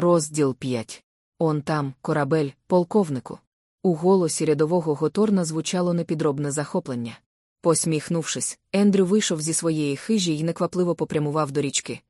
Розділ 5. Он там, корабель, полковнику. У голосі рядового Готорна звучало непідробне захоплення. Посміхнувшись, Ендрю вийшов зі своєї хижі і неквапливо попрямував до річки.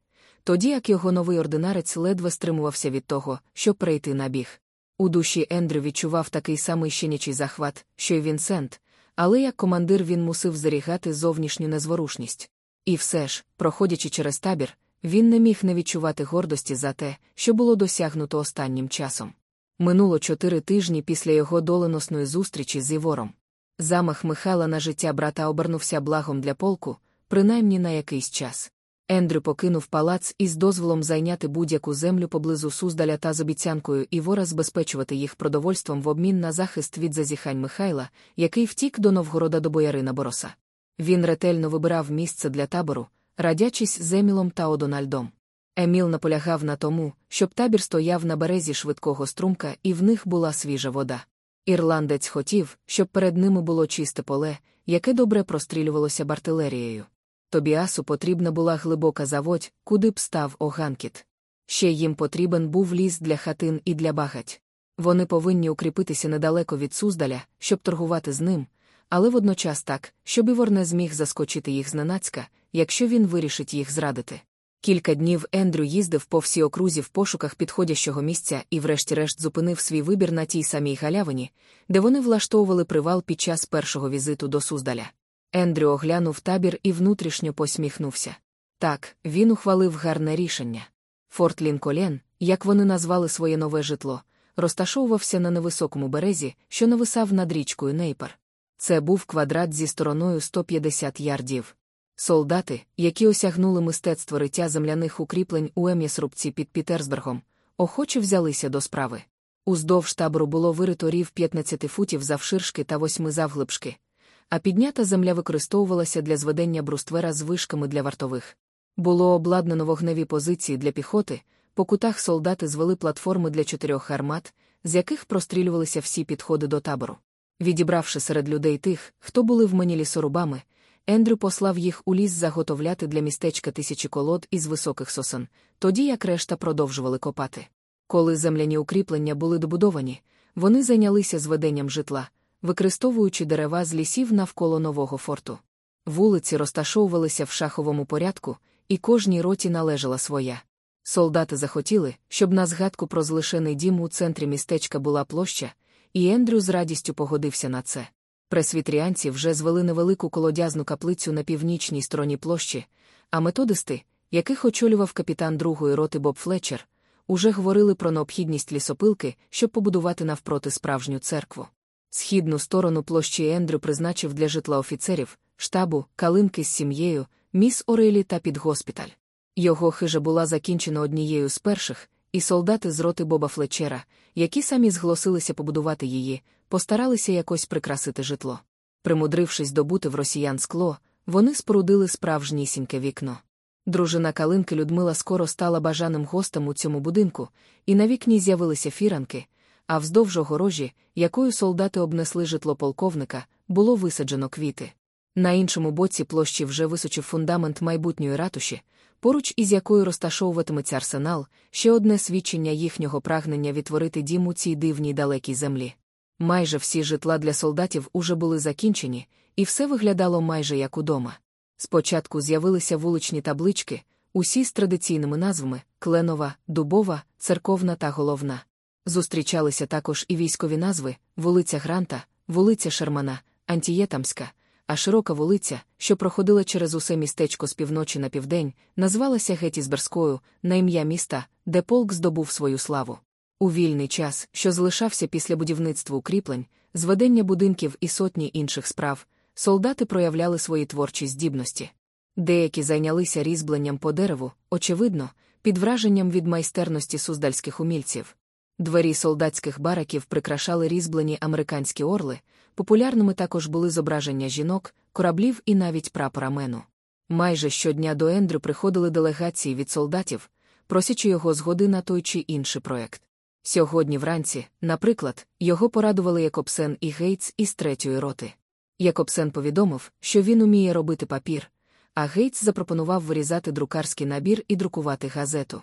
Тоді як його новий ординарець ледве стримувався від того, щоб перейти на біг. У душі Ендрю відчував такий самий щенячий захват, що й Вінсент, але як командир він мусив зарігати зовнішню незворушність. І все ж, проходячи через табір, він не міг не відчувати гордості за те, що було досягнуто останнім часом. Минуло чотири тижні після його доленосної зустрічі з Івором. Замах Михайла на життя брата обернувся благом для полку, принаймні на якийсь час. Ендрю покинув палац із дозволом зайняти будь-яку землю поблизу Суздаля та з обіцянкою Івора забезпечувати їх продовольством в обмін на захист від зазіхань Михайла, який втік до Новгорода до боярина Бороса. Він ретельно вибирав місце для табору, радячись з Емілом та Одональдом. Еміл наполягав на тому, щоб табір стояв на березі швидкого струмка і в них була свіжа вода. Ірландець хотів, щоб перед ними було чисте поле, яке добре прострілювалося бартилерією. Тобіасу потрібна була глибока заводь, куди б став оганкіт. Ще їм потрібен був ліс для хатин і для багать. Вони повинні укріпитися недалеко від Суздаля, щоб торгувати з ним, але водночас так, щоб Івор не зміг заскочити їх зненацька, якщо він вирішить їх зрадити. Кілька днів Ендрю їздив по всій окрузі в пошуках підходящого місця і, врешті-решт, зупинив свій вибір на тій самій галявині, де вони влаштовували привал під час першого візиту до Суздаля. Ендрю оглянув табір і внутрішньо посміхнувся. Так, він ухвалив гарне рішення. Форт Лінколен, як вони назвали своє нове житло, розташовувався на невисокому березі, що нависав над річкою Нейпер. Це був квадрат зі стороною 150 ярдів. Солдати, які осягнули мистецтво риття земляних укріплень у Ем'ясрубці під Пітерсбергом, охоче взялися до справи. Уздовж табору було вирито рів 15 футів завширшки та 8 завглибшки, а піднята земля використовувалася для зведення бруствера з вишками для вартових. Було обладнано вогневі позиції для піхоти, по кутах солдати звели платформи для чотирьох армат, з яких прострілювалися всі підходи до табору. Відібравши серед людей тих, хто були вмані лісорубами, Ендрю послав їх у ліс заготовляти для містечка тисячі колод із високих сосен, тоді як решта продовжували копати. Коли земляні укріплення були добудовані, вони зайнялися зведенням житла, використовуючи дерева з лісів навколо нового форту. Вулиці розташовувалися в шаховому порядку, і кожній роті належала своя. Солдати захотіли, щоб на згадку про злишений дім у центрі містечка була площа, і Ендрю з радістю погодився на це. Пресвітріанці вже звели невелику колодязну каплицю на північній стороні площі, а методисти, яких очолював капітан другої роти Боб Флетчер, уже говорили про необхідність лісопилки, щоб побудувати навпроти справжню церкву. Східну сторону площі Ендрю призначив для житла офіцерів, штабу, калинки з сім'єю, міс Орелі та підгоспіталь. Його хижа була закінчена однією з перших, і солдати з роти Боба Флетчера, які самі зголосилися побудувати її, постаралися якось прикрасити житло. Примудрившись добути в росіян скло, вони спорудили справжнісіньке вікно. Дружина Калинки Людмила скоро стала бажаним гостем у цьому будинку, і на вікні з'явилися фіранки, а вздовж огорожі, якою солдати обнесли житло полковника, було висаджено квіти. На іншому боці площі вже височив фундамент майбутньої ратуші, поруч із якою розташовуватиметься арсенал, ще одне свідчення їхнього прагнення відтворити дім у цій дивній далекій землі. Майже всі житла для солдатів уже були закінчені, і все виглядало майже як удома. Спочатку з'явилися вуличні таблички, усі з традиційними назвами кленова, дубова, церковна та головна. Зустрічалися також і військові назви вулиця Гранта, вулиця Шермана, Антієтамська, а широка вулиця, що проходила через усе містечко з півночі на південь, назвалася Геттісберською, на ім'я міста, де полк здобув свою славу. У вільний час, що залишався після будівництва укріплень, зведення будинків і сотні інших справ, солдати проявляли свої творчі здібності. Деякі зайнялися різьбленням по дереву, очевидно, під враженням від майстерності суздальських умільців. Двері солдатських бараків прикрашали різьблені американські орли, популярними також були зображення жінок, кораблів і навіть прапора мену. Майже щодня до Ендрю приходили делегації від солдатів, просячи його згоди на той чи інший проект. Сьогодні вранці, наприклад, його порадували Якобсен і Гейтс із третьої роти. Якобсен повідомив, що він уміє робити папір, а Гейтс запропонував вирізати друкарський набір і друкувати газету.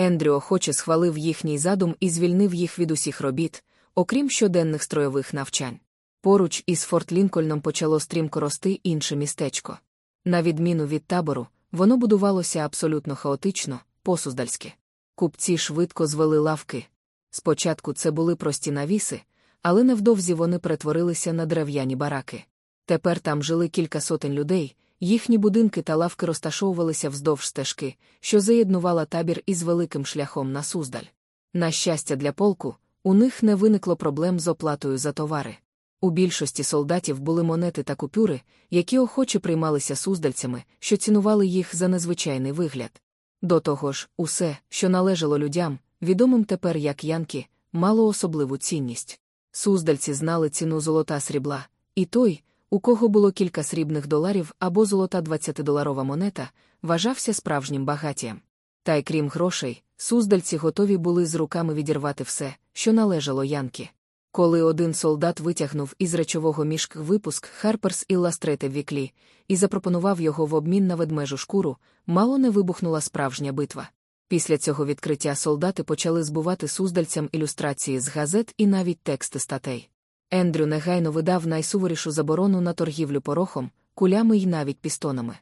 Ендрю охоче схвалив їхній задум і звільнив їх від усіх робіт, окрім щоденних стройових навчань. Поруч із Форт Лінкольном почало стрімко рости інше містечко. На відміну від табору, воно будувалося абсолютно хаотично, посуздальськи. Купці швидко звели лавки. Спочатку це були прості навіси, але невдовзі вони перетворилися на дерев'яні бараки. Тепер там жили кілька сотень людей, їхні будинки та лавки розташовувалися вздовж стежки, що заєднувала табір із великим шляхом на Суздаль. На щастя, для полку, у них не виникло проблем з оплатою за товари. У більшості солдатів були монети та купюри, які охоче приймалися суздальцями, що цінували їх за незвичайний вигляд. До того ж, усе, що належало людям, відомим тепер як янки, мало особливу цінність. Суздальці знали ціну золота срібла, і той, у кого було кілька срібних доларів або золота 20-доларова монета, вважався справжнім багатієм. Та й крім грошей, суздальці готові були з руками відірвати все, що належало янки. Коли один солдат витягнув із речового мішк випуск Harper's Illustrated Weekly і запропонував його в обмін на ведмежу шкуру, мало не вибухнула справжня битва. Після цього відкриття солдати почали збувати суздальцям ілюстрації з газет і навіть тексти статей. Ендрю негайно видав найсуворішу заборону на торгівлю порохом, кулями й навіть пістонами.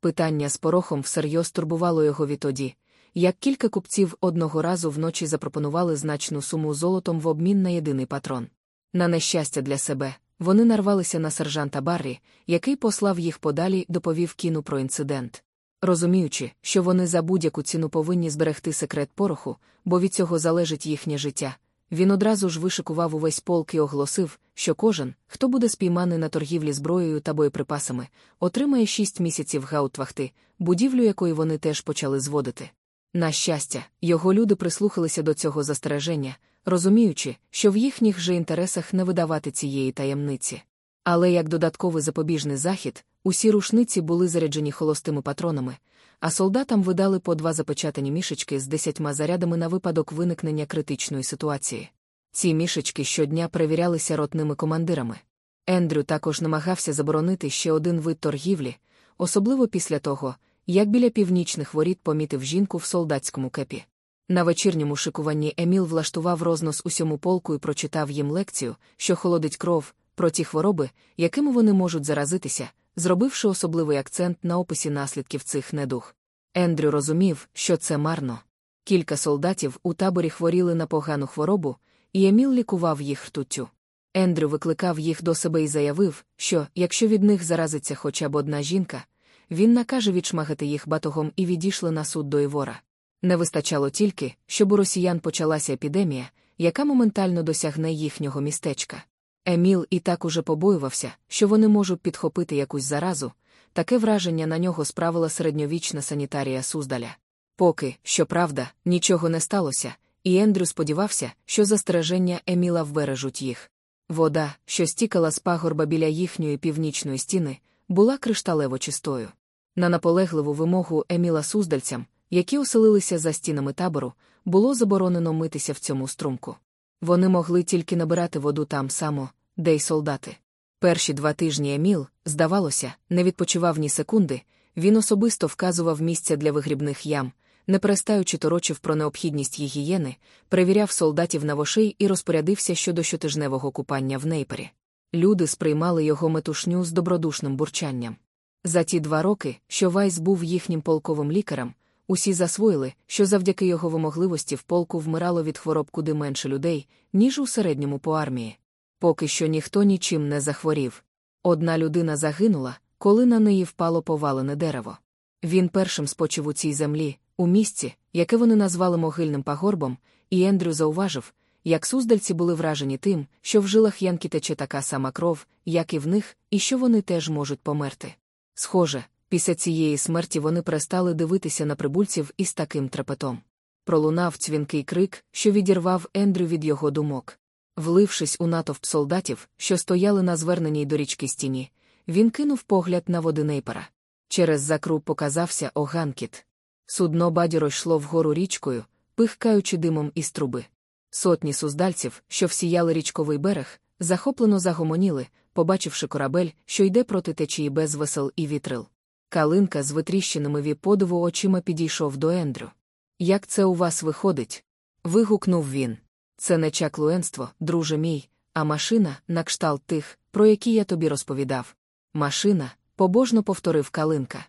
Питання з порохом всерйоз турбувало його відтоді, як кілька купців одного разу вночі запропонували значну суму золотом в обмін на єдиний патрон. На нещастя для себе, вони нарвалися на сержанта Баррі, який послав їх подалі доповів кіну про інцидент. Розуміючи, що вони за будь-яку ціну повинні зберегти секрет пороху, бо від цього залежить їхнє життя. Він одразу ж вишикував увесь полк і оголосив, що кожен, хто буде спійманий на торгівлі зброєю та боєприпасами, отримає шість місяців гаутвахти, будівлю якої вони теж почали зводити. На щастя, його люди прислухалися до цього застереження, розуміючи, що в їхніх же інтересах не видавати цієї таємниці. Але як додатковий запобіжний захід, усі рушниці були заряджені холостими патронами, а солдатам видали по два запечатані мішечки з десятьма зарядами на випадок виникнення критичної ситуації. Ці мішечки щодня перевірялися ротними командирами. Ендрю також намагався заборонити ще один вид торгівлі, особливо після того, як біля північних воріт помітив жінку в солдатському кепі. На вечірньому шикуванні Еміл влаштував рознос усьому полку і прочитав їм лекцію, що холодить кров, про ті хвороби, якими вони можуть заразитися, зробивши особливий акцент на описі наслідків цих недуг. Ендрю розумів, що це марно. Кілька солдатів у таборі хворіли на погану хворобу, і Еміл лікував їх ртуттю. Ендрю викликав їх до себе і заявив, що, якщо від них заразиться хоча б одна жінка, він накаже відшмагати їх батогом і відійшли на суд до Івора. Не вистачало тільки, щоб у росіян почалася епідемія, яка моментально досягне їхнього містечка. Еміл і так уже побоювався, що вони можуть підхопити якусь заразу, таке враження на нього справила середньовічна санітарія Суздаля. Поки, щоправда, нічого не сталося, і Ендрю сподівався, що застереження Еміла вбережуть їх. Вода, що стікала з пагорба біля їхньої північної стіни, була кришталево чистою. На наполегливу вимогу Еміла суздальцям, які оселилися за стінами табору, було заборонено митися в цьому струмку. Вони могли тільки набирати воду там само, де й солдати. Перші два тижні Еміл, здавалося, не відпочивав ні секунди, він особисто вказував місця для вигрібних ям, не перестаючи торочив про необхідність гігієни, перевіряв солдатів на вошей і розпорядився щодо щотижневого купання в нейпері. Люди сприймали його метушню з добродушним бурчанням. За ті два роки, що Вайс був їхнім полковим лікарем, усі засвоїли, що завдяки його вимогливості в полку вмирало від хвороб куди менше людей, ніж у середньому по армії. Поки що ніхто нічим не захворів. Одна людина загинула, коли на неї впало повалене дерево. Він першим спочив у цій землі, у місці, яке вони назвали могильним пагорбом, і Ендрю зауважив, як суздальці були вражені тим, що в жилах Янки тече така сама кров, як і в них, і що вони теж можуть померти. Схоже, після цієї смерті вони перестали дивитися на прибульців із таким трепетом. Пролунав цвінкий крик, що відірвав Ендрю від його думок. Влившись у натовп солдатів, що стояли на зверненій до річки стіні, він кинув погляд на води нейпера. Через закру показався оганкіт. Судно бадьоро йшло вгору річкою, пихкаючи димом із труби. Сотні суздальців, що всіяли річковий берег, захоплено загомоніли, побачивши корабель, що йде проти течії без весел і вітрил. Калинка з витріщеними від подиву очима підійшов до Ендрю. Як це у вас виходить? вигукнув він. Це не чаклуенство, друже мій, а машина на кшталт тих, про які я тобі розповідав. Машина, побожно повторив калинка.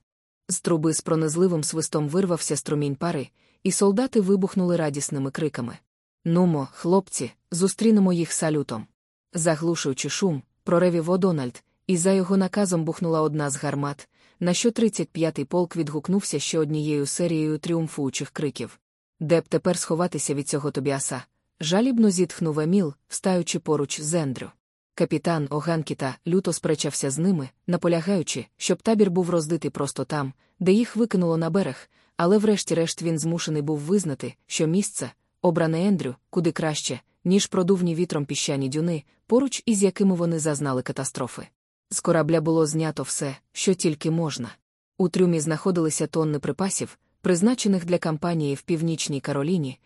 З труби з пронизливим свистом вирвався струмінь пари, і солдати вибухнули радісними криками. Нумо, хлопці, зустрінемо їх салютом. Заглушуючи шум, проревів Одональд, і за його наказом бухнула одна з гармат, на що 35-й полк відгукнувся ще однією серією тріумфуючих криків. Де б тепер сховатися від цього Тобіаса? Жалібно зітхнув Еміл, встаючи поруч з Ендрю. Капітан Оганкіта люто сперечався з ними, наполягаючи, щоб табір був роздитий просто там, де їх викинуло на берег, але врешті-решт він змушений був визнати, що місце, обране Ендрю, куди краще, ніж продувні вітром піщані дюни, поруч із якими вони зазнали катастрофи. З корабля було знято все, що тільки можна. У трюмі знаходилися тонни припасів, призначених для кампанії в Північній Кароліні,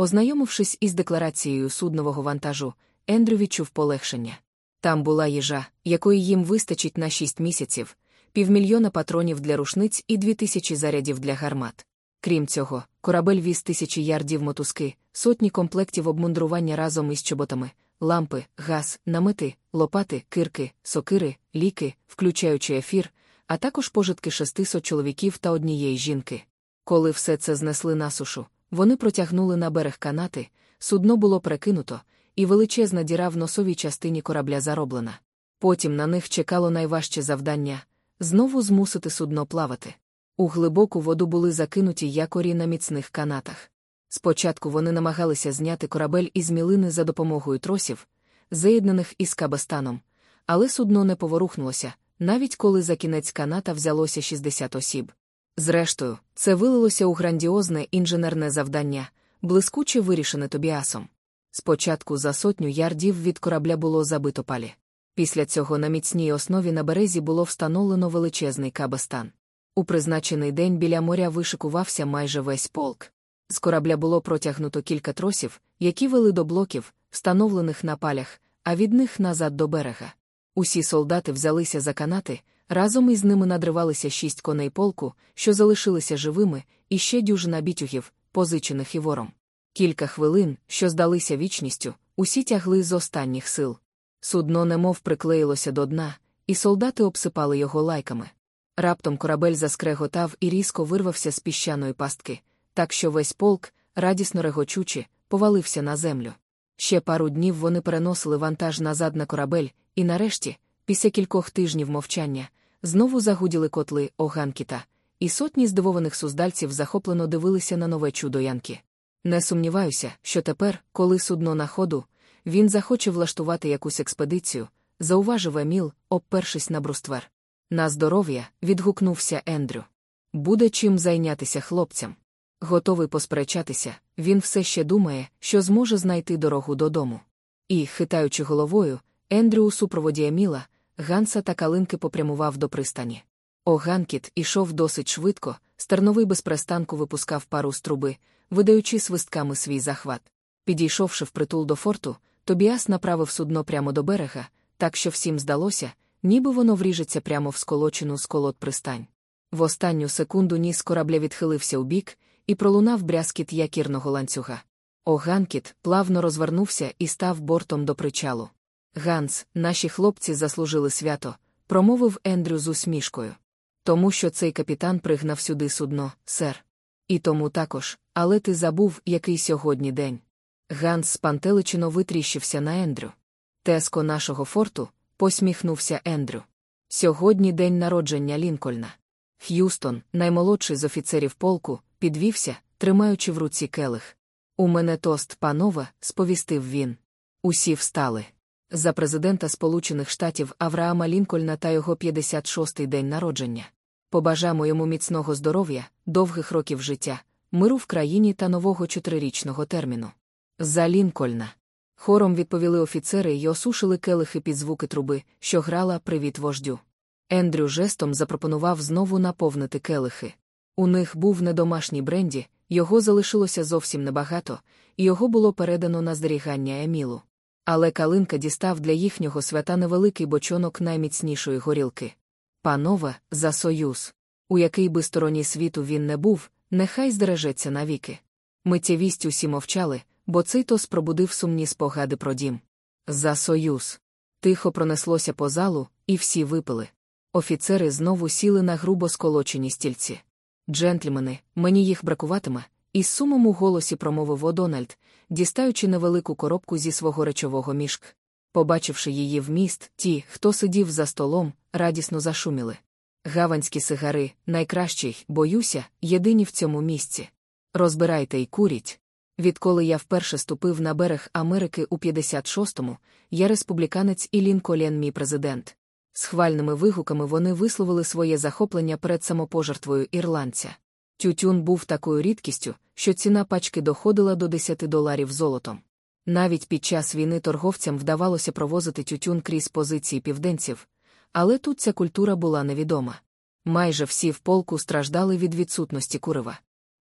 ознайомившись із декларацією суднового вантажу, Ендрю відчув полегшення. Там була їжа, якої їм вистачить на шість місяців, півмільйона патронів для рушниць і дві тисячі зарядів для гармат. Крім цього, корабель віз тисячі ярдів мотузки, сотні комплектів обмундрування разом із чоботами, лампи, газ, намети, лопати, кирки, сокири, ліки, включаючи ефір, а також пожитки шестисот чоловіків та однієї жінки. Коли все це знесли на сушу, вони протягнули на берег канати, судно було прекинуто, і величезна діра в носовій частині корабля зароблена. Потім на них чекало найважче завдання знову змусити судно плавати. У глибоку воду були закинуті якорі на міцних канатах. Спочатку вони намагалися зняти корабель із мілини за допомогою тросів, заєднаних із кабастаном, але судно не поворухнулося, навіть коли за кінець каната взялося 60 осіб. Зрештою, це вилилося у грандіозне інженерне завдання, блискуче вирішене Тобіасом. Спочатку за сотню ярдів від корабля було забито палі. Після цього на міцній основі на березі було встановлено величезний кабестан. У призначений день біля моря вишикувався майже весь полк. З корабля було протягнуто кілька тросів, які вели до блоків, встановлених на палях, а від них назад до берега. Усі солдати взялися за канати, разом із ними надривалися шість коней полку, що залишилися живими, і ще дюжина бітюгів, позичених івором. Кілька хвилин, що здалися вічністю, усі тягли з останніх сил. Судно немов приклеїлося до дна, і солдати обсипали його лайками. Раптом корабель заскреготав і різко вирвався з піщаної пастки, так що весь полк, радісно регочучи, повалився на землю. Ще пару днів вони переносили вантаж назад на корабель, і нарешті, після кількох тижнів мовчання, знову загуділи котли Оганкіта, і сотні здивованих суздальців захоплено дивилися на нове чудо Янки. Не сумніваюся, що тепер, коли судно на ходу, він захоче влаштувати якусь експедицію, зауважив Еміл, обпершись на бруствер. На здоров'я, відгукнувся Ендрю. Буде чим зайнятися хлопцям. Готовий посперечатися, він все ще думає, що зможе знайти дорогу додому. І, хитаючи головою, Ендрю у супроводі Еміла, Ганса та Калинки попрямував до пристані. Оганкіт ішов досить швидко, стерновий без перестанку випускав пару з труби, видаючи свистками свій захват. Підійшовши впритул до форту, Тобіас направив судно прямо до берега, так що всім здалося, ніби воно вріжеться прямо в сколочену сколот пристань. В останню секунду ніс корабля відхилився у бік, і пролунав брязкіт якірного ланцюга. Оганкіт плавно розвернувся і став бортом до причалу. Ганс, наші хлопці заслужили свято, промовив Ендрю з усмішкою. Тому що цей капітан пригнав сюди судно, сер. І тому також, але ти забув, який сьогодні день. Ганс спантеличено витріщився на Ендрю. Теско нашого форту, посміхнувся Ендрю. Сьогодні день народження Лінкольна. Х'юстон, наймолодший з офіцерів полку, підвівся, тримаючи в руці келих. У мене тост, панове, сповістив він. Усі встали. За президента Сполучених Штатів Авраама Лінкольна та його 56-й день народження. Побажаємо йому міцного здоров'я, довгих років життя, миру в країні та нового чотирирічного терміну. За Лінкольна. Хором відповіли офіцери й осушили келихи під звуки труби, що грала привіт вождю. Ендрю жестом запропонував знову наповнити келихи. У них був не домашній бренді, його залишилося зовсім небагато, і його було передано на зберігання Емілу. Але Калинка дістав для їхнього свята невеликий бочонок найміцнішої горілки. Панове, за союз. У який би стороні світу він не був, нехай здережеться навіки. Миттєвість усі мовчали, бо цей тос пробудив сумні спогади про дім. За союз. Тихо пронеслося по залу, і всі випили. Офіцери знову сіли на грубо сколочені стільці. Джентльмени, мені їх бракуватиме, із сумом у голосі промовив Одональд, дістаючи невелику коробку зі свого речового мішк. Побачивши її вміст, ті, хто сидів за столом, радісно зашуміли. Гаванські сигари, найкращий, боюся, єдині в цьому місці. Розбирайте й куріть. Відколи я вперше ступив на берег Америки у 56-му, я республіканець і Лінколен мій президент. Схвальними вигуками вони висловили своє захоплення перед самопожертвою ірландця. Тютюн був такою рідкістю, що ціна пачки доходила до 10 доларів золотом. Навіть під час війни торговцям вдавалося провозити тютюн крізь позиції південців, але тут ця культура була невідома. Майже всі в полку страждали від відсутності курива.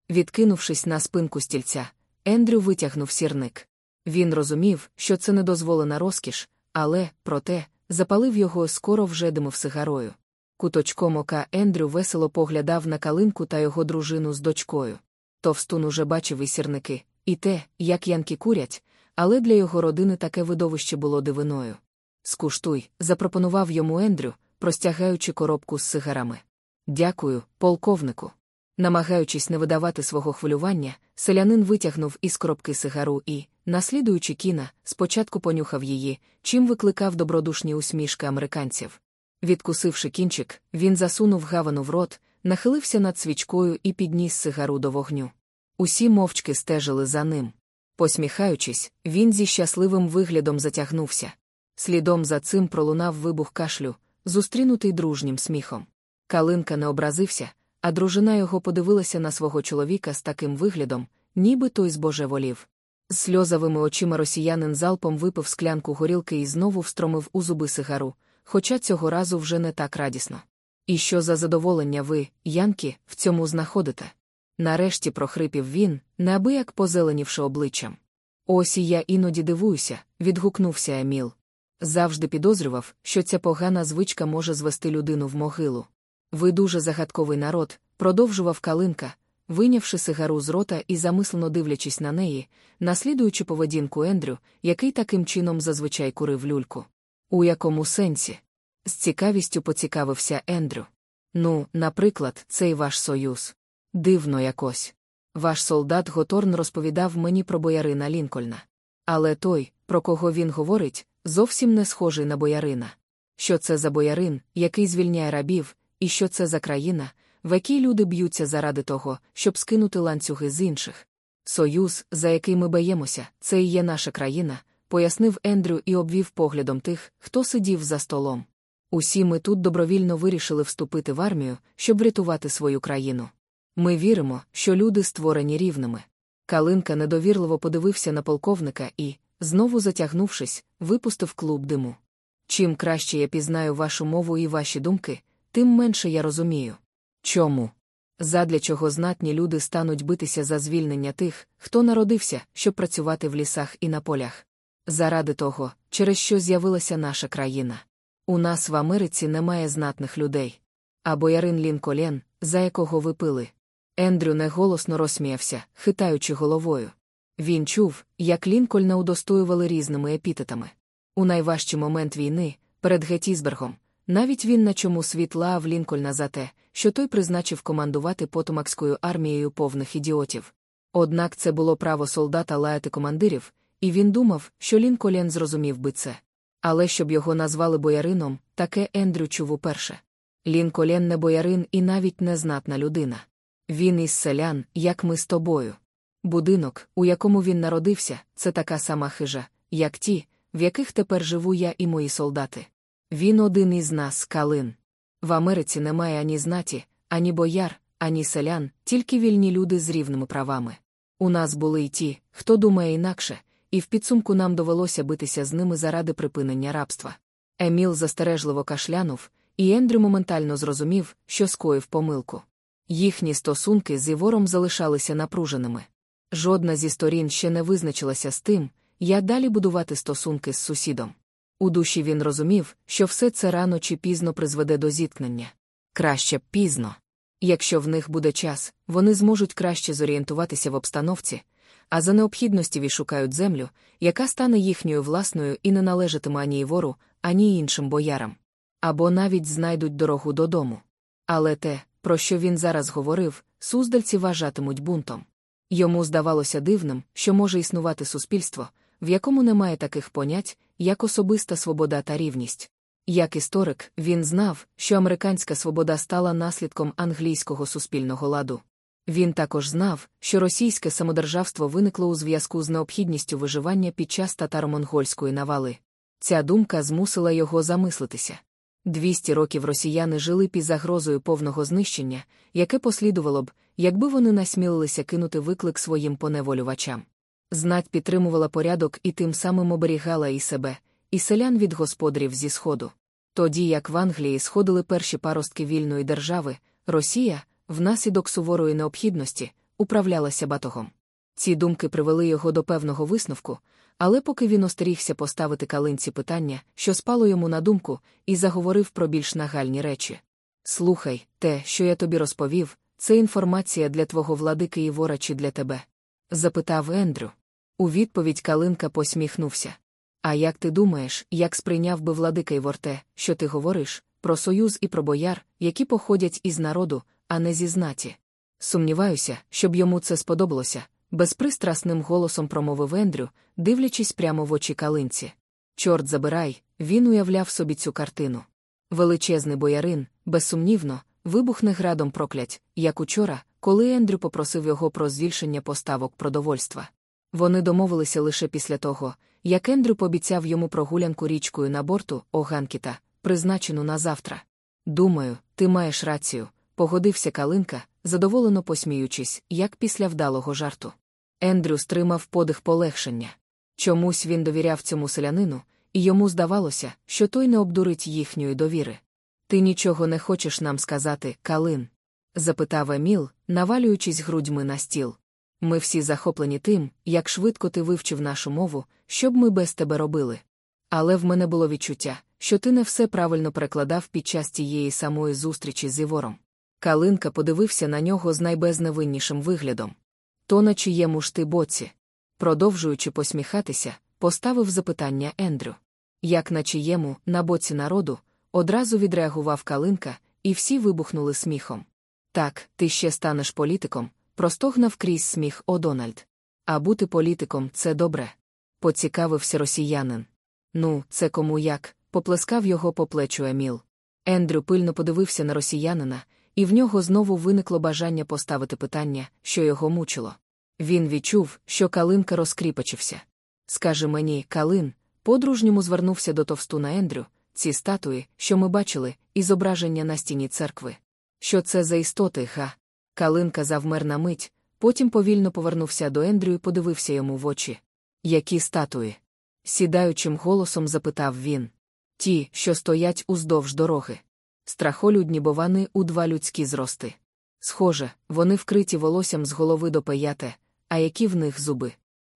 Відкинувшись на спинку стільця, Ендрю витягнув сірник. Він розумів, що це недозволена розкіш, але, проте, запалив його скоро вже димив сигарою. Куточком ока Ендрю весело поглядав на калинку та його дружину з дочкою. Товстун уже бачив і сірники, і те, як янки курять, але для його родини таке видовище було дивиною. Скуштуй, запропонував йому Ендрю, простягаючи коробку з сигарами. Дякую, полковнику. Намагаючись не видавати свого хвилювання, селянин витягнув із коробки сигару і, наслідуючи кіна, спочатку понюхав її, чим викликав добродушні усмішки американців. Відкусивши кінчик, він засунув гавану в рот, нахилився над свічкою і підніс сигару до вогню. Усі мовчки стежили за ним. Посміхаючись, він зі щасливим виглядом затягнувся. Слідом за цим пролунав вибух кашлю, зустрінутий дружнім сміхом. Калинка не образився, а дружина його подивилася на свого чоловіка з таким виглядом, ніби той збожеволів. З сльозовими очима росіянин залпом випив склянку горілки і знову встромив у зуби сигару, хоча цього разу вже не так радісно. І що за задоволення ви, Янки, в цьому знаходите? Нарешті прохрипів він, неабияк позеленівши обличчям. Ось і я іноді дивуюся, відгукнувся Еміл. Завжди підозрював, що ця погана звичка може звести людину в могилу. Ви дуже загадковий народ, продовжував Калинка, вийнявши сигару з рота і замислено дивлячись на неї, наслідуючи поведінку Ендрю, який таким чином зазвичай курив люльку. У якому сенсі? З цікавістю поцікавився Ендрю. Ну, наприклад, цей ваш союз. Дивно якось. Ваш солдат Готорн розповідав мені про боярина Лінкольна. Але той, про кого він говорить, зовсім не схожий на боярина. Що це за боярин, який звільняє рабів, і що це за країна, в якій люди б'ються заради того, щоб скинути ланцюги з інших. Союз, за який ми баємося, це і є наша країна, пояснив Ендрю і обвів поглядом тих, хто сидів за столом. Усі ми тут добровільно вирішили вступити в армію, щоб врятувати свою країну. Ми віримо, що люди створені рівними. Калинка недовірливо подивився на полковника і, знову затягнувшись, випустив клуб диму. Чим краще я пізнаю вашу мову і ваші думки, тим менше я розумію. Чому? Задля чого знатні люди стануть битися за звільнення тих, хто народився, щоб працювати в лісах і на полях. Заради того, через що з'явилася наша країна. У нас в Америці немає знатних людей. А боярин Лінколен, за якого ви пили. Ендрю неголосно розсміявся, хитаючи головою. Він чув, як Лінкольна удостоювали різними епітетами. У найважчий момент війни, перед Геттісбергом, навіть він на чому світ лав Лінкольна за те, що той призначив командувати потомакською армією повних ідіотів. Однак це було право солдата лаяти командирів, і він думав, що Лінколен зрозумів би це. Але щоб його назвали боярином, таке Ендрю чув уперше. Лінколен не боярин і навіть не знатна людина. Він із селян, як ми з тобою. Будинок, у якому він народився, це така сама хижа, як ті, в яких тепер живу я і мої солдати. Він один із нас, калин. В Америці немає ані знаті, ані бояр, ані селян, тільки вільні люди з рівними правами. У нас були й ті, хто думає інакше, і в підсумку нам довелося битися з ними заради припинення рабства. Еміл застережливо кашлянув, і Ендрю моментально зрозумів, що скоїв помилку. Їхні стосунки з Івором залишалися напруженими. Жодна зі сторін ще не визначилася з тим, як далі будувати стосунки з сусідом. У душі він розумів, що все це рано чи пізно призведе до зіткнення. Краще б пізно. Якщо в них буде час, вони зможуть краще зорієнтуватися в обстановці, а за необхідності відшукають землю, яка стане їхньою власною і не належатиме ані вору, ані іншим боярам. Або навіть знайдуть дорогу додому. Але те, про що він зараз говорив, суздальці вважатимуть бунтом. Йому здавалося дивним, що може існувати суспільство, в якому немає таких понять, як особиста свобода та рівність. Як історик, він знав, що американська свобода стала наслідком англійського суспільного ладу. Він також знав, що російське самодержавство виникло у зв'язку з необхідністю виживання під час татаро-монгольської навали. Ця думка змусила його замислитися. Двісті років росіяни жили під загрозою повного знищення, яке послідувало б, якби вони насмілилися кинути виклик своїм поневолювачам. Знать підтримувала порядок і тим самим оберігала і себе, і селян від господарів зі Сходу. Тоді як в Англії сходили перші паростки вільної держави, Росія, внаслідок суворої необхідності, управлялася батогом. Ці думки привели його до певного висновку, але поки він остерігся поставити калинці питання, що спало йому на думку, і заговорив про більш нагальні речі. Слухай, те, що я тобі розповів, це інформація для твого владики Івора чи для тебе? запитав Ендрю. У відповідь Калинка посміхнувся. А як ти думаєш, як сприйняв би владика Івор те, що ти говориш, про союз і про бояр, які походять із народу, а не зі знаті? Сумніваюся, щоб йому це сподобалося, безпристрасним голосом промовив Ендрю, дивлячись прямо в очі калинці. Чорт забирай, він уявляв собі цю картину. Величезний боярин, безсумнівно, вибухне градом проклять, як учора, коли Ендрю попросив його про збільшення поставок продовольства. Вони домовилися лише після того, як Ендрю пообіцяв йому прогулянку річкою на борту Оганкіта, призначену на завтра. Думаю, ти маєш рацію, погодився Калинка, задоволено посміючись, як після вдалого жарту. Ендрю стримав подих полегшення. Чомусь він довіряв цьому селянину, і йому здавалося, що той не обдурить їхньої довіри. Ти нічого не хочеш нам сказати, Калин? запитав Еміл, навалюючись грудьми на стіл. Ми всі захоплені тим, як швидко ти вивчив нашу мову, щоб ми без тебе робили. Але в мене було відчуття, що ти не все правильно перекладав під час тієї самої зустрічі з Івором. Калинка подивився на нього з найбезневиннішим виглядом. То на чиєму ж ти боці? Продовжуючи посміхатися, поставив запитання Ендрю. Як на чиєму, на боці народу, одразу відреагував Калинка, і всі вибухнули сміхом. Так, ти ще станеш політиком, простогнав крізь сміх О'Дональд. А бути політиком це добре. Поцікавився росіянин. Ну, це кому як, поплескав його по плечу Еміл. Ендрю пильно подивився на росіянина, і в нього знову виникло бажання поставити питання, що його мучило. Він відчув, що Калинка розкріпачився. Скаже мені, Калин, по-дружньому звернувся до товстуна Ендрю, ці статуї, що ми бачили, і зображення на стіні церкви. Що це за істоти, га? Калинка завмер на мить, потім повільно повернувся до Ендрю і подивився йому в очі. Які статуї? Сідаючим голосом запитав він. Ті, що стоять уздовж дороги. Страхолюдні бовани у два людські зрости. Схоже, вони вкриті волоссям з голови до пеяте, а які в них зуби.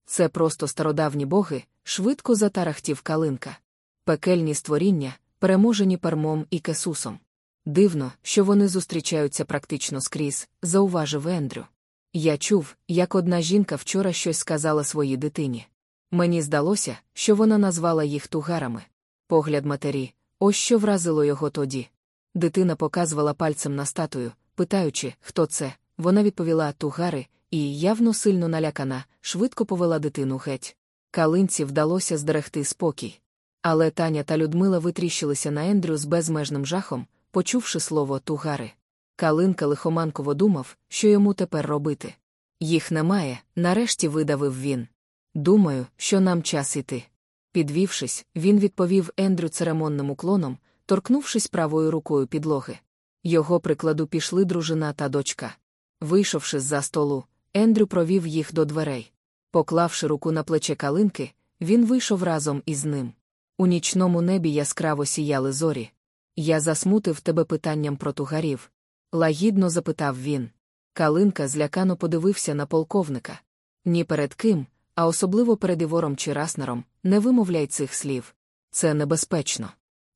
Це просто стародавні боги, швидко затарахтів калинка. Пекельні створіння, переможені пермом і кесусом. Дивно, що вони зустрічаються практично скрізь, зауважив Ендрю. Я чув, як одна жінка вчора щось сказала своїй дитині. Мені здалося, що вона назвала їх тугарами. Погляд матері, ось що вразило його тоді. Дитина показувала пальцем на статую, питаючи, хто це, вона відповіла тугари, і, явно сильно налякана, швидко повела дитину геть. Калинці вдалося здерегти спокій. Але Таня та Людмила витріщилися на Ендрю з безмежним жахом, почувши слово тугари. Калинка лихоманково думав, що йому тепер робити. Їх немає, нарешті видавив він. Думаю, що нам час іти. Підвівшись, він відповів Ендрю церемонним уклоном, торкнувшись правою рукою підлоги. Його прикладу пішли дружина та дочка. Вийшовши з за столу, Ендрю провів їх до дверей. Поклавши руку на плече калинки, він вийшов разом із ним. У нічному небі яскраво сіяли зорі. Я засмутив тебе питанням про тугарів. Лагідно запитав він. Калинка злякано подивився на полковника. Ні перед ким, а особливо перед Івором чи Раснером, не вимовляй цих слів. Це небезпечно.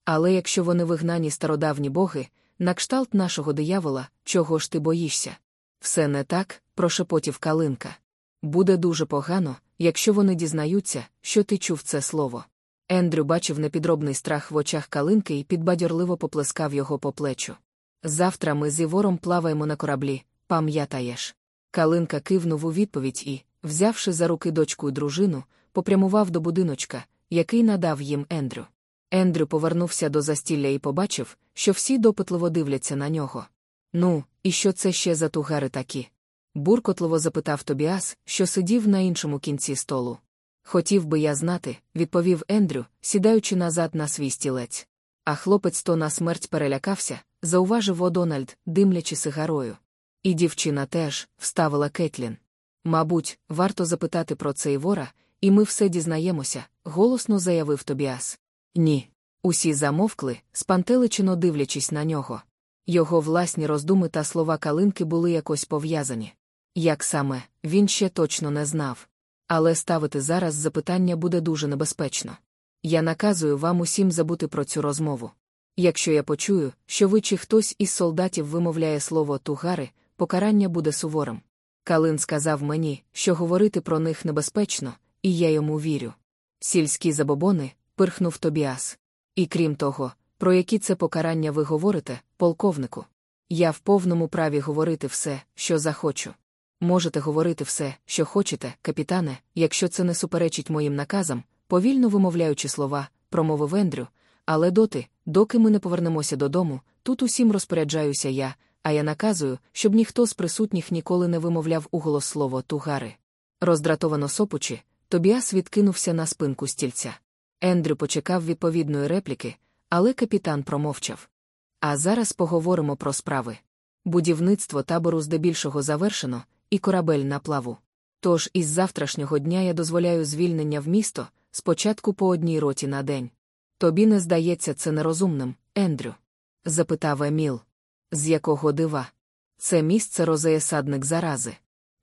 Але якщо вони вигнані стародавні боги, на кшталт нашого диявола, чого ж ти боїшся? Все не так, прошепотів Калинка. Буде дуже погано, якщо вони дізнаються, що ти чув це слово. Ендрю бачив непідробний страх в очах Калинки і підбадьорливо поплескав його по плечу. Завтра ми з Івором плаваємо на кораблі, пам'ятаєш. Калинка кивнув у відповідь і, взявши за руки дочку й дружину, попрямував до будиночка, який надав їм Ендрю. Ендрю повернувся до застілля і побачив, що всі допитливо дивляться на нього. Ну, і що це ще за тугари такі? буркотливо запитав Тобіас, що сидів на іншому кінці столу. Хотів би я знати, відповів Ендрю, сідаючи назад на свій стілець. А хлопець то на смерть перелякався, зауважив Одональд, димлячи сигарою. І дівчина теж, вставила Кетлін. Мабуть, варто запитати про це Івора, і ми все дізнаємося, голосно заявив Тобіас. Ні. Усі замовкли, спантеличено дивлячись на нього. Його власні роздуми та слова калинки були якось пов'язані. Як саме, він ще точно не знав. Але ставити зараз запитання буде дуже небезпечно. Я наказую вам усім забути про цю розмову. Якщо я почую, що ви чи хтось із солдатів вимовляє слово тугари, покарання буде суворим. Калин сказав мені, що говорити про них небезпечно, і я йому вірю. Сільські забобони, пирхнув Тобіас. І крім того, про які це покарання ви говорите, полковнику. Я в повному праві говорити все, що захочу. Можете говорити все, що хочете, капітане, якщо це не суперечить моїм наказам, повільно вимовляючи слова, промовив Ендрю, але доти, доки ми не повернемося додому, тут усім розпоряджаюся я, а я наказую, щоб ніхто з присутніх ніколи не вимовляв уголос слово тугари. Роздратовано сопучи, Тобіас відкинувся на спинку стільця. Ендрю почекав відповідної репліки, але капітан промовчав. А зараз поговоримо про справи. Будівництво табору здебільшого завершено, і корабель на плаву. Тож із завтрашнього дня я дозволяю звільнення в місто спочатку по одній роті на день. Тобі не здається це нерозумним, Ендрю? запитав Еміл. З якого дива? Це місце розеє садник зарази.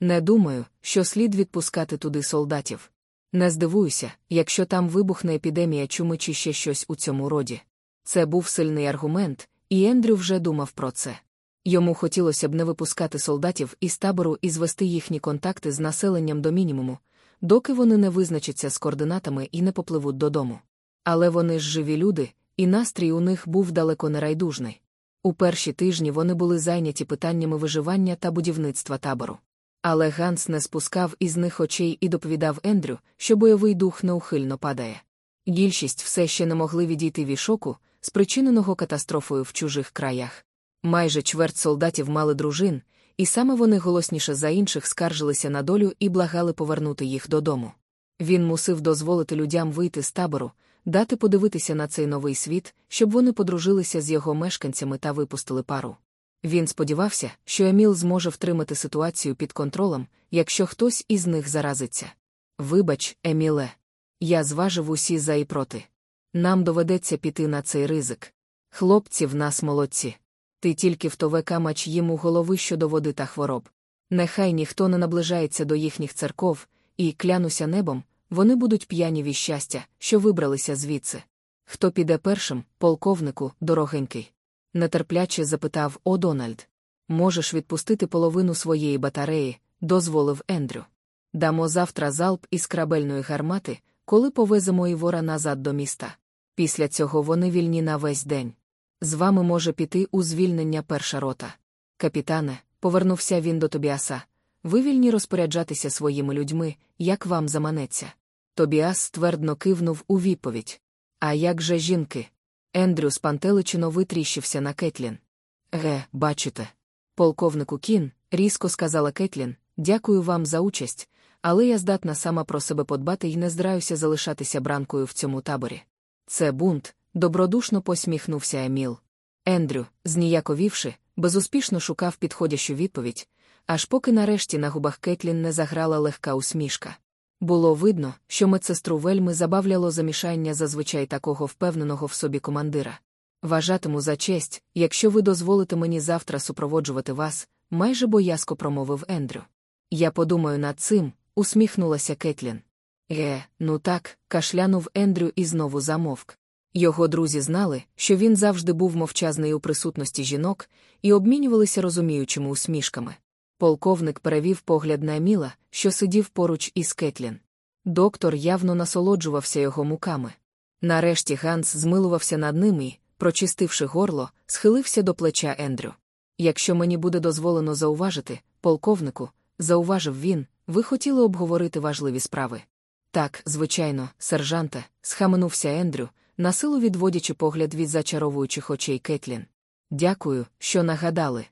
Не думаю, що слід відпускати туди солдатів. Не здивуюся, якщо там вибухне епідемія чуми чи ще щось у цьому роді. Це був сильний аргумент, і Ендрю вже думав про це. Йому хотілося б не випускати солдатів із табору і звести їхні контакти з населенням до мінімуму, доки вони не визначаться з координатами і не попливуть додому. Але вони ж живі люди, і настрій у них був далеко не райдужний. У перші тижні вони були зайняті питаннями виживання та будівництва табору. Але Ганс не спускав із них очей і доповідав Ендрю, що бойовий дух неухильно падає. Більшість все ще не могли відійти вішоку, спричиненого катастрофою в чужих краях. Майже чверть солдатів мали дружин, і саме вони голосніше за інших скаржилися на долю і благали повернути їх додому. Він мусив дозволити людям вийти з табору, дати подивитися на цей новий світ, щоб вони подружилися з його мешканцями та випустили пару. Він сподівався, що Еміл зможе втримати ситуацію під контролем, якщо хтось із них заразиться. Вибач, Еміле. Я зважив усі за і проти. Нам доведеться піти на цей ризик. Хлопці в нас молодці. Ти тільки втове камач їм у голови щодо води та хвороб. Нехай ніхто не наближається до їхніх церков, і, клянуся небом, вони будуть п'яні від щастя, що вибралися звідси. Хто піде першим, полковнику, дорогенький? Нетерпляче запитав О'Дональд. Можеш відпустити половину своєї батареї, дозволив Ендрю. Дамо завтра залп із крабельної гармати, коли повеземо Івора назад до міста. Після цього вони вільні на весь день. З вами може піти у звільнення перша рота. Капітане, повернувся він до Тобіаса. Ви вільні розпоряджатися своїми людьми, як вам заманеться. Тобіас ствердно кивнув у відповідь. А як же жінки? Ендрю спантеличино витріщився на Кетлін. Ге, бачите. Полковнику Кін, різко сказала Кетлін, дякую вам за участь, але я здатна сама про себе подбати і не здраюся залишатися бранкою в цьому таборі. Це бунт, добродушно посміхнувся Еміл. Ендрю, зніяковівши, безуспішно шукав підходящу відповідь, аж поки нарешті на губах Кетлін не заграла легка усмішка. Було видно, що медсестру вельми забавляло замішання зазвичай такого впевненого в собі командира. Вважатиму за честь, якщо ви дозволите мені завтра супроводжувати вас, майже боязко промовив Ендрю. Я подумаю над цим, усміхнулася Кетлін. Ге, ну так, кашлянув Ендрю і знову замовк. Його друзі знали, що він завжди був мовчазний у присутності жінок, і обмінювалися розуміючими усмішками. Полковник перевів погляд на Еміла, що сидів поруч із Кетлін. Доктор явно насолоджувався його муками. Нарешті Ганс змилувався над ним і, прочистивши горло, схилився до плеча Ендрю. Якщо мені буде дозволено зауважити, полковнику, зауважив він, ви хотіли обговорити важливі справи. Так, звичайно, сержанте, схаменувся Ендрю, насилу відводячи погляд від зачаровуючих очей Кетлін. Дякую, що нагадали.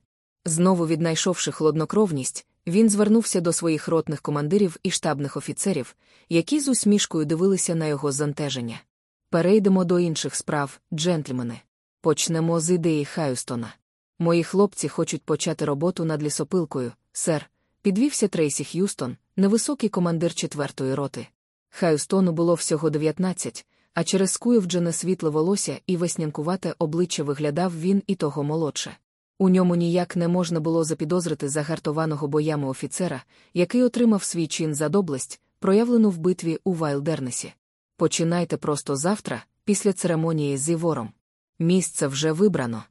Знову віднайшовши хладнокровність, він звернувся до своїх ротних командирів і штабних офіцерів, які з усмішкою дивилися на його зантеження. Перейдемо до інших справ, джентльмени. Почнемо з ідеї Хаюстона. Мої хлопці хочуть почати роботу над лісопилкою, сер. Підвівся Трейсі Х'юстон, невисокий командир четвертої роти. Хаюстону було всього 19, а через скуєвджене світле волосся і веснянкувате обличчя виглядав він і того молодше. У ньому ніяк не можна було запідозрити загартованого боями офіцера, який отримав свій чин за доблесть, проявлену в битві у Вайлдернесі. Починайте просто завтра, після церемонії з Івором. Місце вже вибрано.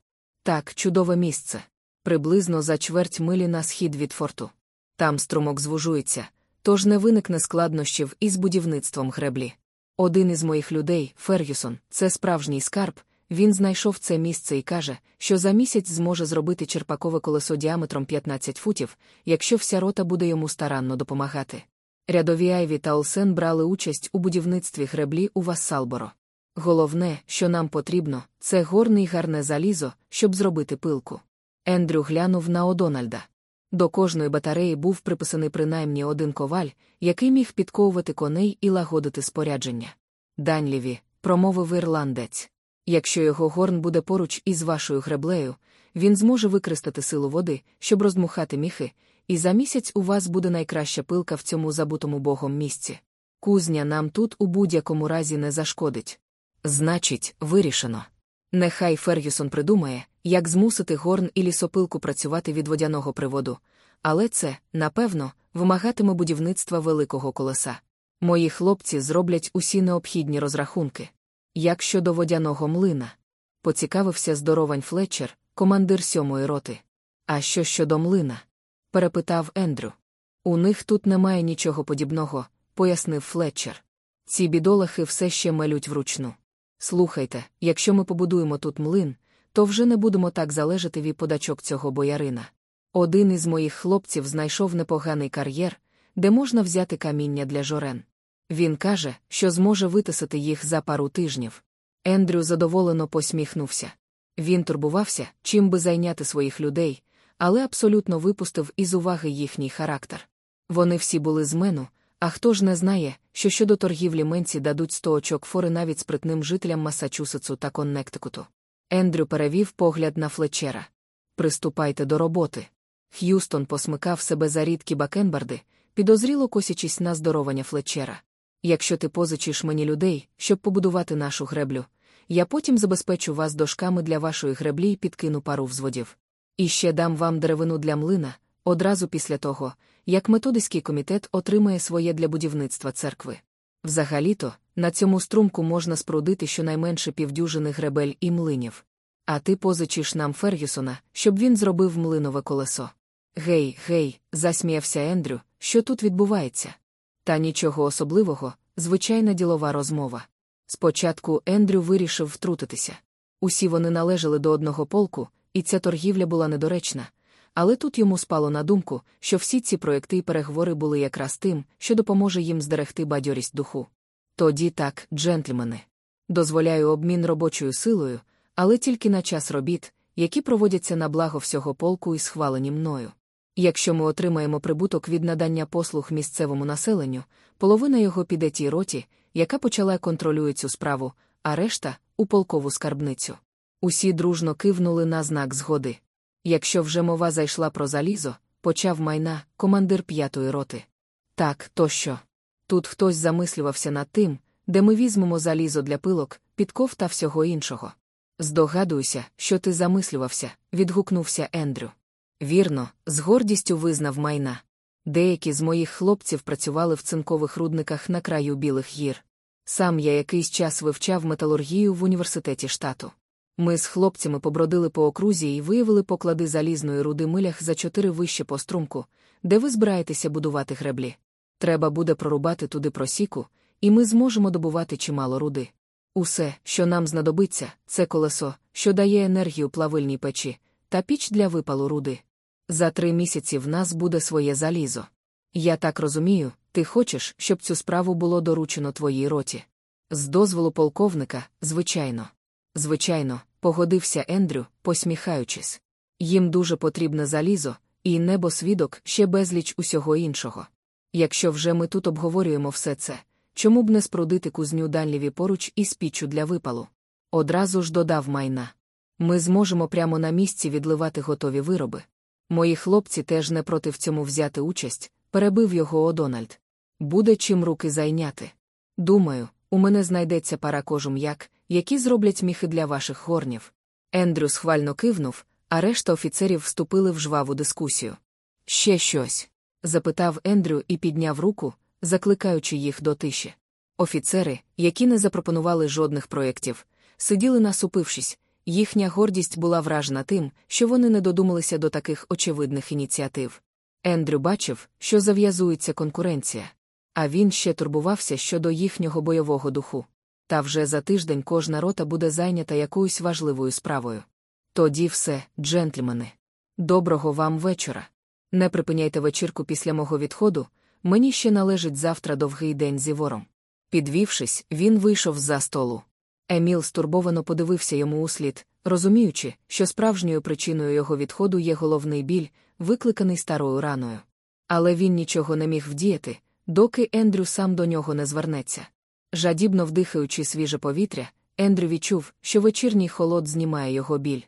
Так, чудове місце. Приблизно за чверть милі на схід від форту. Там струмок звужується, тож не виникне складнощів із будівництвом греблі. Один із моїх людей, Фергюсон, це справжній скарб. Він знайшов це місце і каже, що за місяць зможе зробити черпакове колесо діаметром 15 футів, якщо вся рота буде йому старанно допомагати. Рядові Айві та Олсен брали участь у будівництві греблі у Вассалборо. Головне, що нам потрібно, це горне й гарне залізо, щоб зробити пилку. Ендрю глянув на Одональда. До кожної батареї був приписаний принаймні один коваль, який міг підковувати коней і лагодити спорядження. Данліві, промовив ірландець. Якщо його горн буде поруч із вашою греблею, він зможе використати силу води, щоб роздмухати міхи, і за місяць у вас буде найкраща пилка в цьому забутому богом місці. Кузня нам тут у будь-якому разі не зашкодить. Значить, вирішено. Нехай Фергюсон придумає, як змусити горн і лісопилку працювати від водяного приводу, але це, напевно, вимагатиме будівництва великого колеса. Мої хлопці зроблять усі необхідні розрахунки. Як щодо водяного млина, поцікавився здоровань Флетчер, командир сьомої роти. А що щодо млина? перепитав Ендрю. У них тут немає нічого подібного, пояснив Флетчер. Ці бідолахи все ще малють вручну. Слухайте, якщо ми побудуємо тут млин, то вже не будемо так залежати від подачок цього боярина. Один із моїх хлопців знайшов непоганий кар'єр, де можна взяти каміння для жорен. Він каже, що зможе витисати їх за пару тижнів. Ендрю задоволено посміхнувся. Він турбувався, чим би зайняти своїх людей, але абсолютно випустив із уваги їхній характер. Вони всі були з мену, а хто ж не знає, що щодо торгівлі менці дадуть сто очок фори навіть спритним жителям Масачусетсу та Коннектикуту. Ендрю перевів погляд на Флетчера. Приступайте до роботи. Х'юстон посмикав себе за рідкі бакенбарди, підозріло косячись на здоровання Флетчера. Якщо ти позичиш мені людей, щоб побудувати нашу греблю, я потім забезпечу вас дошками для вашої греблі і підкину пару взводів. І ще дам вам деревину для млина, одразу після того, як методиський комітет отримає своє для будівництва церкви. Взагалі-то, на цьому струмку можна спрудити щонайменше півдюжини гребель і млинів. А ти позичиш нам Фергюсона, щоб він зробив млинове колесо. Гей, гей, засміявся Ендрю, що тут відбувається? Та нічого особливого, звичайна ділова розмова. Спочатку Ендрю вирішив втрутитися. Усі вони належали до одного полку, і ця торгівля була недоречна. Але тут йому спало на думку, що всі ці проекти і переговори були якраз тим, що допоможе їм здерегти бадьорість духу. Тоді так, джентльмени. Дозволяю обмін робочою силою, але тільки на час робіт, які проводяться на благо всього полку і схвалені мною. Якщо ми отримаємо прибуток від надання послуг місцевому населенню, половина його піде тій роті, яка почала контролює цю справу, а решта у полкову скарбницю. Усі дружно кивнули на знак згоди. Якщо вже мова зайшла про залізо, почав майна, командир п'ятої роти. Так, то що? Тут хтось замислювався над тим, де ми візьмемо залізо для пилок, підков та всього іншого. Здогадуюся, що ти замислювався, відгукнувся Ендрю. Вірно, з гордістю визнав майна. Деякі з моїх хлопців працювали в цинкових рудниках на краю білих гір. Сам я якийсь час вивчав металургію в університеті штату. Ми з хлопцями побродили по окрузі і виявили поклади залізної руди милях за чотири вище по струмку, де ви збираєтеся будувати греблі. Треба буде прорубати туди просіку, і ми зможемо добувати чимало руди. Усе, що нам знадобиться, це колесо, що дає енергію плавильній печі, та піч для випалу руди. За три місяці в нас буде своє залізо. Я так розумію, ти хочеш, щоб цю справу було доручено твоїй роті. З дозволу полковника, звичайно. Звичайно, погодився Ендрю, посміхаючись. Їм дуже потрібне залізо, і небо свідок ще безліч усього іншого. Якщо вже ми тут обговорюємо все це, чому б не спрудити кузню дальніві поруч із піччю для випалу? Одразу ж додав майна. Ми зможемо прямо на місці відливати готові вироби. Мої хлопці теж не проти в цьому взяти участь, перебив його Одональд. Буде чим руки зайняти. Думаю, у мене знайдеться пара кожум'як, які зроблять міхи для ваших горнів. Ендрю схвально кивнув, а решта офіцерів вступили в жваву дискусію. Ще щось? запитав Ендрю і підняв руку, закликаючи їх до тиші. Офіцери, які не запропонували жодних проєктів, сиділи насупившись, їхня гордість була вражена тим, що вони не додумалися до таких очевидних ініціатив. Ендрю бачив, що зав'язується конкуренція, а він ще турбувався щодо їхнього бойового духу. Та вже за тиждень кожна рота буде зайнята якоюсь важливою справою. Тоді все, джентльмени. Доброго вам вечора. Не припиняйте вечірку після мого відходу, мені ще належить завтра довгий день зі вором. Підвівшись, він вийшов з за столу. Еміл стурбовано подивився йому услід, розуміючи, що справжньою причиною його відходу є головний біль, викликаний старою раною. Але він нічого не міг вдіяти, доки Ендрю сам до нього не звернеться. Жадібно вдихаючи свіже повітря, Ендрю відчув, що вечірній холод знімає його біль.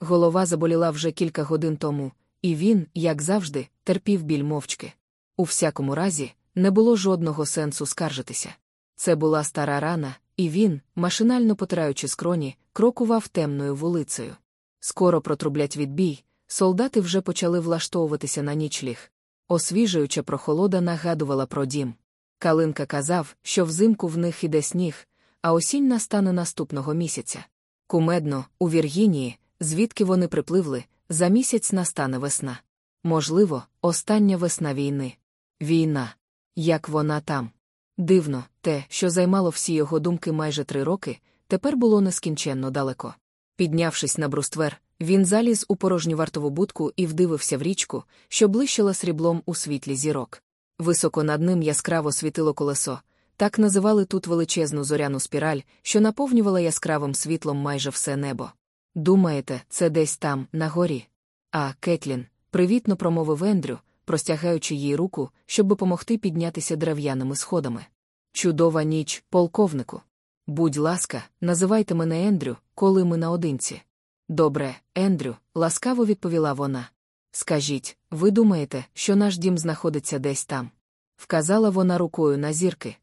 Голова заболіла вже кілька годин тому, і він, як завжди, терпів біль мовчки. У всякому разі, не було жодного сенсу скаржитися. Це була стара рана, і він, машинально потираючи скроні, крокував темною вулицею. Скоро протрублять відбій, солдати вже почали влаштовуватися на нічліг. Освіжуюча прохолода нагадувала про дім. Калинка казав, що взимку в них іде сніг, а осінь настане наступного місяця. Кумедно, у Віргінії, звідки вони припливли, за місяць настане весна. Можливо, остання весна війни. Війна. Як вона там. Дивно, те, що займало всі його думки майже три роки, тепер було нескінченно далеко. Піднявшись на бруствер, він заліз у порожню вартову будку і вдивився в річку, що блищила сріблом у світлі зірок. Високо над ним яскраво світило колесо, так називали тут величезну зоряну спіраль, що наповнювала яскравим світлом майже все небо. Думаєте, це десь там, на горі? А, Кетлін, привітно промовив Ендрю, простягаючи їй руку, щоб допомогти піднятися дерев'яними сходами. Чудова ніч, полковнику. Будь ласка, називайте мене Ендрю, коли ми наодинці. Добре, Ендрю, ласкаво відповіла вона. Скажіть, ви думаєте, що наш дім знаходиться десь там? Вказала вона рукою на зірки.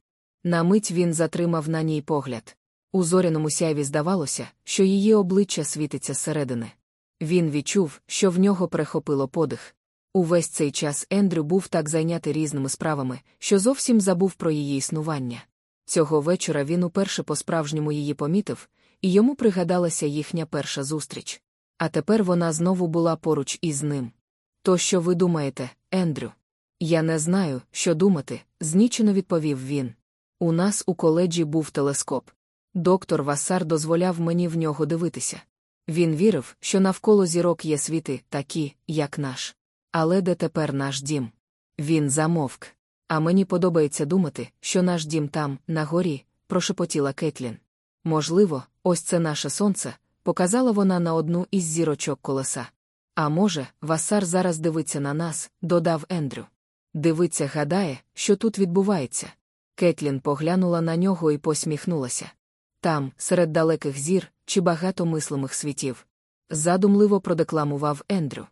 На мить він затримав на ній погляд. У зоряному сяйві здавалося, що її обличчя світиться зсередини. Він відчув, що в нього прихопило подих. Увесь цей час Ендрю був так зайнятий різними справами, що зовсім забув про її існування. Цього вечора він уперше по-справжньому її помітив, і йому пригадалася їхня перша зустріч. А тепер вона знову була поруч із ним. То що ви думаєте, Ендрю? Я не знаю, що думати, знічено відповів він. У нас у коледжі був телескоп. Доктор Васар дозволяв мені в нього дивитися. Він вірив, що навколо зірок є світи, такі, як наш. Але де тепер наш дім? Він замовк. А мені подобається думати, що наш дім там, на горі, прошепотіла Кетлін. Можливо, ось це наше сонце, показала вона на одну із зірочок колеса. А може, Васар зараз дивиться на нас, додав Ендрю. Дивиться, гадає, що тут відбувається. Кетлін поглянула на нього і посміхнулася. Там, серед далеких зір, чи багато мислимих світів. Задумливо продекламував Ендрю.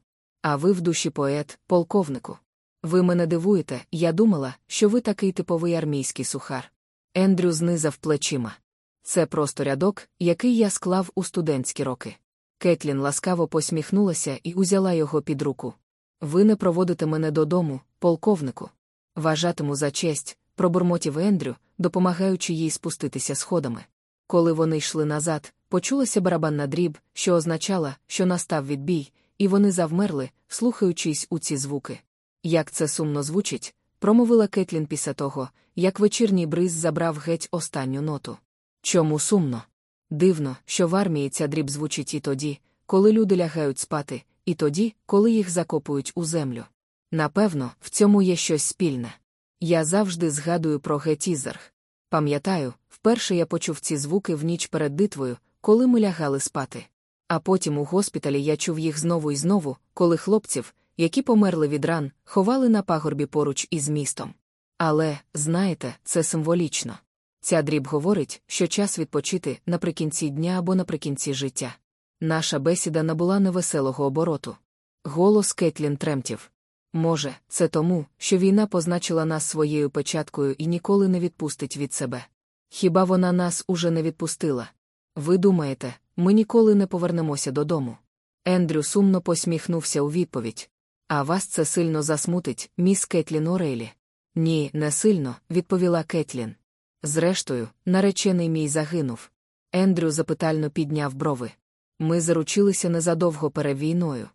А ви в душі поет, полковнику. Ви мене дивуєте, я думала, що ви такий типовий армійський сухар. Ендрю знизав плечима. Це просто рядок, який я склав у студентські роки. Кетлін ласкаво посміхнулася і узяла його під руку. Ви не проводите мене додому, полковнику. Вважатиму за честь, пробурмотів Ендрю, допомагаючи їй спуститися сходами. Коли вони йшли назад, почулася барабанна дріб, що означала, що настав відбій, і вони завмерли, слухаючись у ці звуки. Як це сумно звучить, промовила Кетлін після того, як вечірній бриз забрав геть останню ноту. Чому сумно? Дивно, що в армії ця дріб звучить і тоді, коли люди лягають спати, і тоді, коли їх закопують у землю. Напевно, в цьому є щось спільне. Я завжди згадую про Гетізерг. Пам'ятаю, вперше я почув ці звуки в ніч перед битвою, коли ми лягали спати. А потім у госпіталі я чув їх знову і знову, коли хлопців, які померли від ран, ховали на пагорбі поруч із містом. Але, знаєте, це символічно. Ця дріб говорить, що час відпочити наприкінці дня або наприкінці життя. Наша бесіда набула невеселого обороту. Голос Кетлін тремтів. Може, це тому, що війна позначила нас своєю печаткою і ніколи не відпустить від себе. Хіба вона нас уже не відпустила? Ви думаєте, ми ніколи не повернемося додому? Ендрю сумно посміхнувся у відповідь. А вас це сильно засмутить, міс КетлінОрейлі. Ні, не сильно, відповіла Кетлін. Зрештою, наречений мій загинув. Ендрю запитально підняв брови. Ми заручилися незадовго перед війною.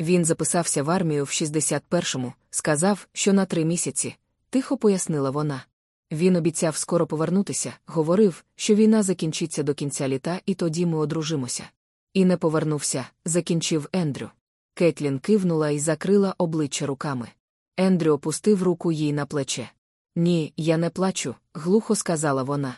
Він записався в армію в 61-му, сказав, що на три місяці, тихо пояснила вона. Він обіцяв скоро повернутися, говорив, що війна закінчиться до кінця літа, і тоді ми одружимося. І не повернувся, закінчив Ендрю. Кетлін кивнула і закрила обличчя руками. Ендрю опустив руку їй на плече. Ні, я не плачу, глухо сказала вона.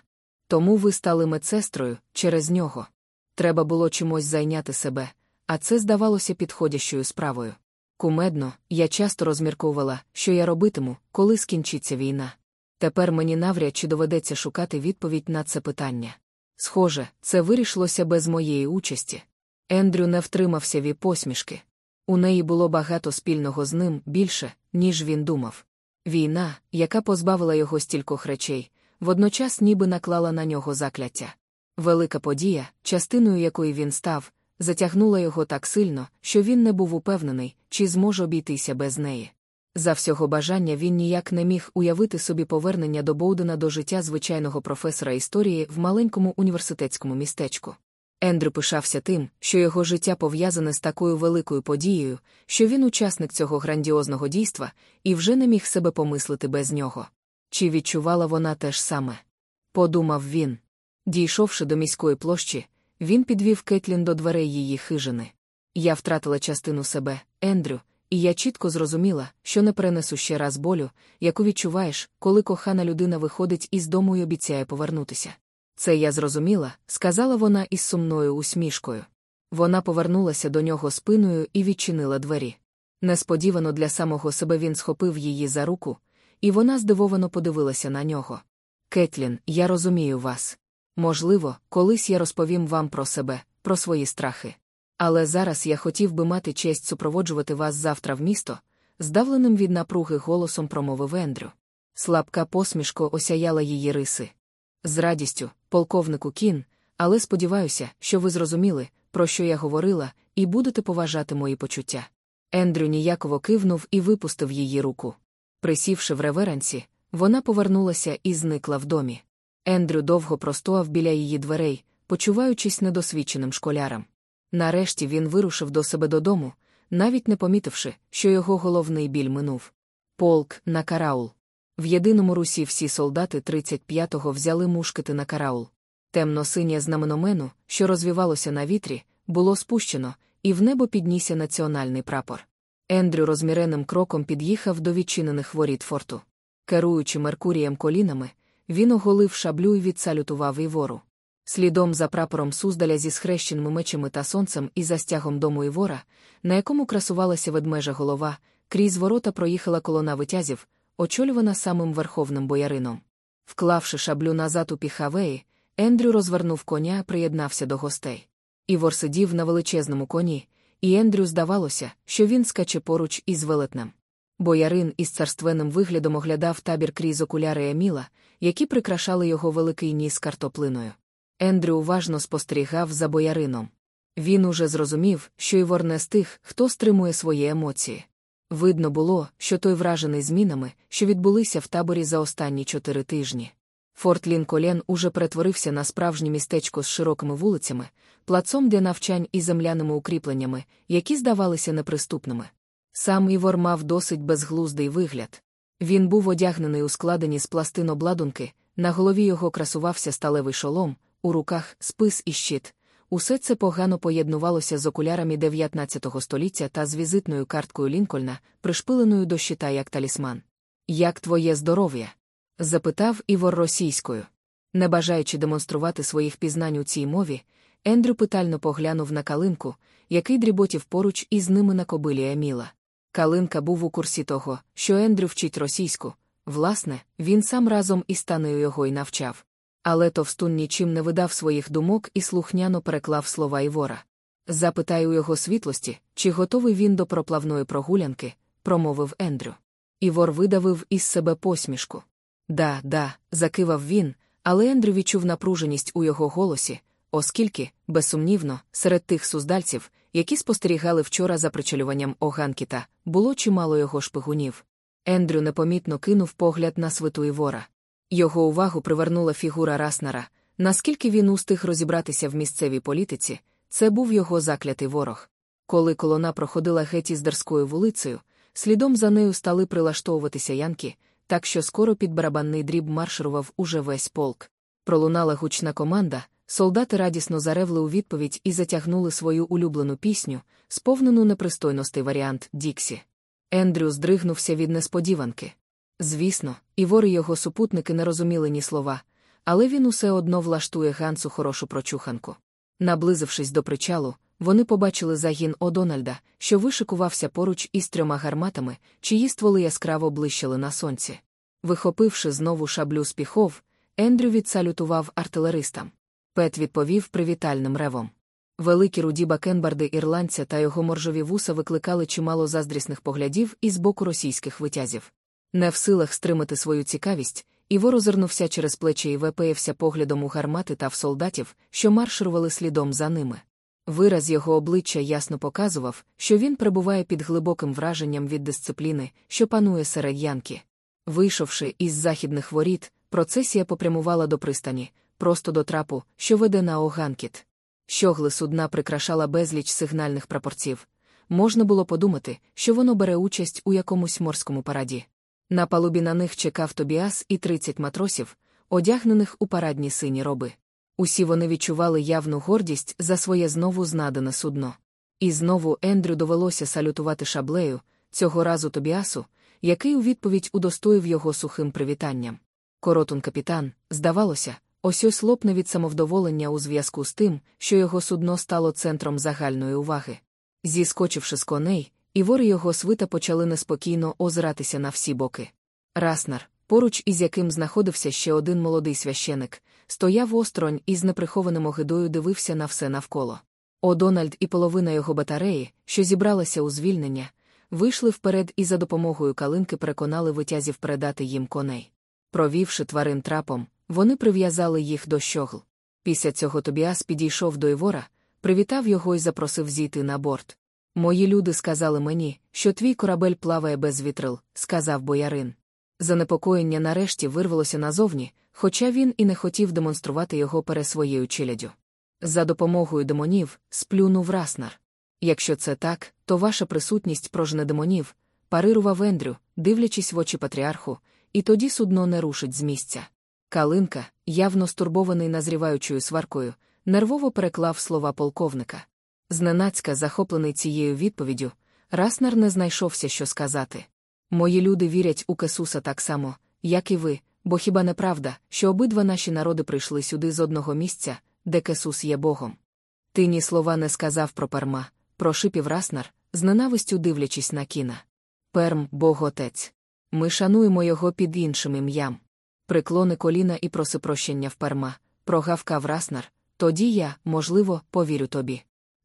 Тому ви стали медсестрою через нього. Треба було чимось зайняти себе, а це здавалося підходящою справою. Кумедно, я часто розмірковувала, що я робитиму, коли скінчиться війна. Тепер мені навряд чи доведеться шукати відповідь на це питання. Схоже, це вирішилося без моєї участі. Ендрю не втримався від посмішки. У неї було багато спільного з ним більше, ніж він думав. Війна, яка позбавила його стількох речей, водночас ніби наклала на нього закляття. Велика подія, частиною якої він став, затягнула його так сильно, що він не був упевнений, чи зможе обійтися без неї. За всього бажання він ніяк не міг уявити собі повернення до Боудена до життя звичайного професора історії в маленькому університетському містечку. Ендрю пишався тим, що його життя пов'язане з такою великою подією, що він учасник цього грандіозного дійства, і вже не міг себе помислити без нього. Чи відчувала вона те ж саме? Подумав він. Дійшовши до міської площі, він підвів Кетлін до дверей її хижини. Я втратила частину себе, Ендрю, і я чітко зрозуміла, що не перенесу ще раз болю, яку відчуваєш, коли кохана людина виходить із дому і обіцяє повернутися. Це я зрозуміла, сказала вона із сумною усмішкою. Вона повернулася до нього спиною і відчинила двері. Несподівано для самого себе він схопив її за руку, і вона здивовано подивилася на нього. Кетлін, я розумію вас. Можливо, колись я розповім вам про себе, про свої страхи. Але зараз я хотів би мати честь супроводжувати вас завтра в місто, здавленим від напруги голосом промовив Ендрю. Слабка посмішко осяяла її риси. З радістю, полковнику Кін, але сподіваюся, що ви зрозуміли, про що я говорила, і будете поважати мої почуття. Ендрю ніяково кивнув і випустив її руку. Присівши в реверансі, вона повернулася і зникла в домі. Ендрю довго простояв біля її дверей, почуваючись недосвідченим школяром. Нарешті він вирушив до себе додому, навіть не помітивши, що його головний біль минув. Полк на караул. В єдиному русі всі солдати 35-го взяли мушкети на караул. Темно-синє знамenoмену, що розвівалося на вітрі, було спущено, і в небо піднісся національний прапор. Ендрю розміреним кроком під'їхав до відчинених воріт форту. Керуючи Меркурієм колінами, він оголив шаблю і відсалютував Івору. Слідом за прапором Суздаля зі схрещеними мечами та сонцем і застягом дому Івора, на якому красувалася ведмежа голова, крізь ворота проїхала колона витязів, очолювана самим верховним боярином. Вклавши шаблю назад у піхавеї, Ендрю розвернув коня і приєднався до гостей. Івор сидів на величезному коні, і Ендрю здавалося, що він скаче поруч із велетнем. Боярин із царственним виглядом оглядав табір крізь окуляри Еміла, які прикрашали його великий ніс картоплиною. Ендрю уважно спостерігав за боярином. Він уже зрозумів, що Івор не з тих, хто стримує свої емоції. Видно було, що той вражений змінами, що відбулися в таборі за останні чотири тижні. Форт Лінколен уже перетворився на справжнє містечко з широкими вулицями, плацом для навчань і земляними укріпленнями, які здавалися неприступними. Сам Івор мав досить безглуздий вигляд. Він був одягнений у складені з пластин обладунки, на голові його красувався сталевий шолом, у руках спис і щит. Усе це погано поєднувалося з окулярами 19 століття та з візитною карткою Лінкольна, пришпиленою до щита як талісман. Як твоє здоров'я? запитав Івор російською. Не бажаючи демонструвати своїх пізнань у цій мові, Ендрю питально поглянув на калинку, який дріботів поруч із ними на кобилі Еміла. Калинка був у курсі того, що Ендрю вчить російську. Власне, він сам разом із танею його й навчав. Але товстун нічим не видав своїх думок і слухняно переклав слова Івора. Запитай у його світлості, чи готовий він до проплавної прогулянки, промовив Ендрю. Івор видавив із себе посмішку. Да, да, закивав він, але Ендрю відчув напруженість у його голосі, оскільки, безсумнівно, серед тих суздальців, які спостерігали вчора за причалюванням Оганкіта, було чимало його шпигунів. Ендрю непомітно кинув погляд на свиту Івора. Його увагу привернула фігура Раснера, наскільки він устиг розібратися в місцевій політиці, це був його заклятий ворог. Коли колона проходила геть із Дерською вулицею, слідом за нею стали прилаштовуватися янки, так що скоро під барабанний дріб марширував уже весь полк. Пролунала гучна команда, солдати радісно заревли у відповідь і затягнули свою улюблену пісню, сповнену непристойностей варіант Діксі. Ендрю здригнувся від несподіванки. Звісно, Івор і його супутники не розуміли ні слова, але він усе одно влаштує Гансу хорошу прочуханку. Наблизившись до причалу, вони побачили загін Одональда, що вишикувався поруч із трьома гарматами, чиї стволи яскраво блищили на сонці. Вихопивши знову шаблю з піхов, Ендрю відсалютував артилеристам. Пет відповів привітальним ревом. Великі руді бакенбарди ірландця та його моржові вуса викликали чимало заздрісних поглядів із боку російських витязів. Не в силах стримати свою цікавість, Іво розвернувся через плечі і вепеявся поглядом у гармати та в солдатів, що марширували слідом за ними. Вираз його обличчя ясно показував, що він перебуває під глибоким враженням від дисципліни, що панує серед янки. Вийшовши із західних воріт, процесія попрямувала до пристані, просто до трапу, що веде на Оганкіт. Щогли судна прикрашала безліч сигнальних прапорців. Можна було подумати, що воно бере участь у якомусь морському параді. На палубі на них чекав Тобіас і 30 матросів, одягнених у парадні сині роби. Усі вони відчували явну гордість за своє знову знадане судно. І знову Ендрю довелося салютувати шаблею, цього разу Тобіасу, який у відповідь удостоїв його сухим привітанням. Коротун капітан, здавалося, ось ось лопне від самовдоволення у зв'язку з тим, що його судно стало центром загальної уваги. Зіскочивши з коней, І його свита почали неспокійно озиратися на всі боки. Раснар, поруч із яким знаходився ще один молодий священик, стояв осторонь і з неприхованим огидою дивився на все навколо. Одональд і половина його батареї, що зібралася у звільнення, вийшли вперед і за допомогою калинки переконали витязів передати їм коней. Провівши тварин трапом, вони прив'язали їх до щогл. Після цього Тобіас підійшов до Івора, привітав його і запросив зійти на борт. Мої люди сказали мені, що твій корабель плаває без вітрил, сказав боярин. Занепокоєння нарешті вирвалося назовні, хоча він і не хотів демонструвати його перед своєю челядю. За допомогою демонів сплюнув Раснар. Якщо це так, то ваша присутність прожне демонів, парирував Ендрю, дивлячись в очі патріарху, і тоді судно не рушить з місця. Калинка, явно стурбований назріваючою сваркою, нервово переклав слова полковника. Зненацька, захоплений цією відповіддю, Раснар не знайшовся, що сказати. Мої люди вірять у Кесуса так само, як і ви, бо хіба не правда, що обидва наші народи прийшли сюди з одного місця, де Кесус є Богом? Ти ні слова не сказав про перма, прошипів Раснар, з ненавистю дивлячись на кіна. Перм, Бог Отець. Ми шануємо його під іншим ім'ям. Приклони коліна і проси прощення в перма, прогавкав Раснар, тоді я, можливо, повірю тобі.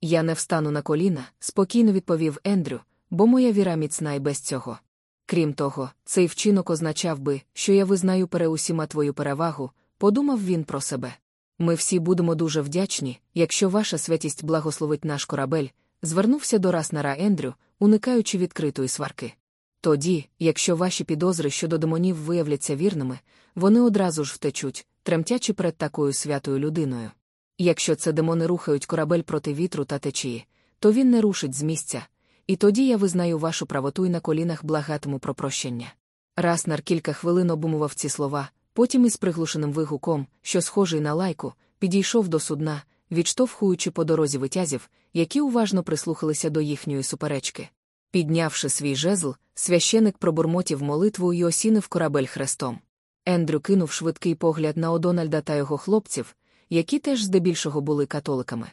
Я не встану на коліна, спокійно відповів Ендрю, бо моя віра міцна й без цього. Крім того, цей вчинок означав би, що я визнаю переусіма твою перевагу, подумав він про себе. Ми всі будемо дуже вдячні, якщо ваша святість благословить наш корабель, звернувся до Раснера Ендрю, уникаючи відкритої сварки. Тоді, якщо ваші підозри щодо демонів виявляться вірними, вони одразу ж втечуть, тремтячи перед такою святою людиною. Якщо це демони рухають корабель проти вітру та течії, то він не рушить з місця, і тоді я визнаю вашу правоту і на колінах благатиму про прощення. Раснер кілька хвилин обумував ці слова, потім із приглушеним вигуком, що схожий на лайку, підійшов до судна, відштовхуючи по дорозі витязів, які уважно прислухалися до їхньої суперечки. Піднявши свій жезл, священик пробурмотів молитву і осінив корабель хрестом. Ендрю кинув швидкий погляд на Одональда та його хлопців, які теж здебільшого були католиками.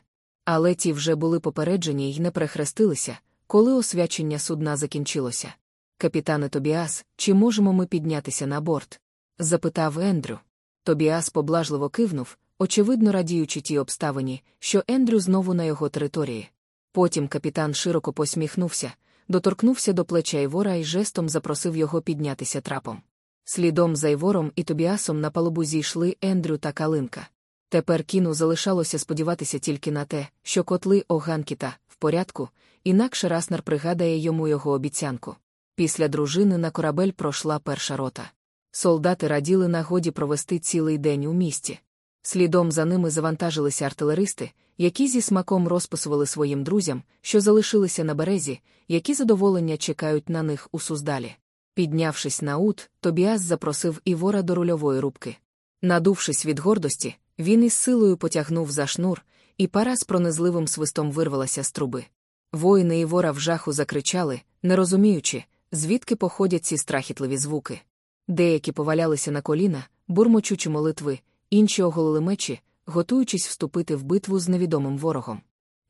Але ті вже були попереджені й не прихрестилися, коли освячення судна закінчилося. Капітане Тобіас, чи можемо ми піднятися на борт? запитав Ендрю. Тобіас поблажливо кивнув, очевидно радіючи тій обставині, що Ендрю знову на його території. Потім капітан широко посміхнувся, доторкнувся до плеча Івора і жестом запросив його піднятися трапом. Слідом за Івором і Тобіасом на палубу зійшли Ендрю та Калинка. Тепер кіну залишалося сподіватися тільки на те, що котли Оганкіта в порядку, інакше Раснер пригадає йому його обіцянку. Після дружини на корабель пройшла перша рота. Солдати раділи нагоді провести цілий день у місті. Слідом за ними завантажилися артилеристи, які зі смаком розписували своїм друзям, що залишилися на березі, які задоволення чекають на них у суздалі. Піднявшись на ут, Тобіас запросив Івора до рульової рубки. Надувшись від гордості, він із силою потягнув за шнур, і пара з пронизливим свистом вирвалася з труби. Воїни Івора в жаху закричали, не розуміючи, звідки походять ці страхітливі звуки. Деякі повалялися на коліна, бурмочучи молитви, інші оголили мечі, готуючись вступити в битву з невідомим ворогом.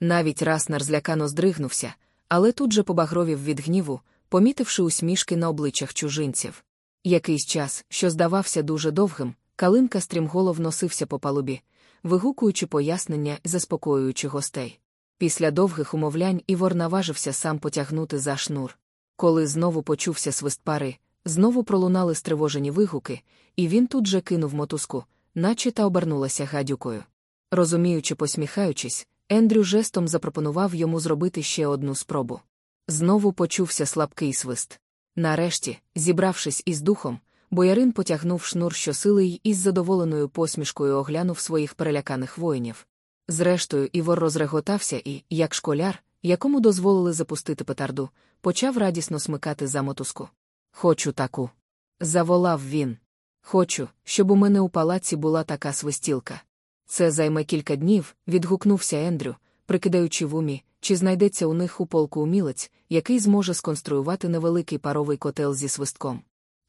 Навіть Раснар злякано здригнувся, але тут же побагровів від гніву, помітивши усмішки на обличчях чужинців. Якийсь час, що здавався дуже довгим, Калинка стрімголов носився по палубі, вигукуючи пояснення і заспокоюючи гостей. Після довгих умовлянь Івор наважився сам потягнути за шнур. Коли знову почувся свист пари, знову пролунали стривожені вигуки, і він тут же кинув мотузку, наче та обернулася гадюкою. Розуміючи, посміхаючись, Ендрю жестом запропонував йому зробити ще одну спробу. Знову почувся слабкий свист. Нарешті, зібравшись із духом, боярин потягнув шнур щосили й із задоволеною посмішкою оглянув своїх переляканих воїнів. Зрештою, Івор розреготався і, як школяр, якому дозволили запустити петарду, почав радісно смикати за мотузку. Хочу таку. Заволав він. Хочу, щоб у мене у палаці була така свистілка. Це займе кілька днів, відгукнувся Ендрю, прикидаючи в умі, чи знайдеться у них у полку умілець, який зможе сконструювати невеликий паровий котел зі свистком.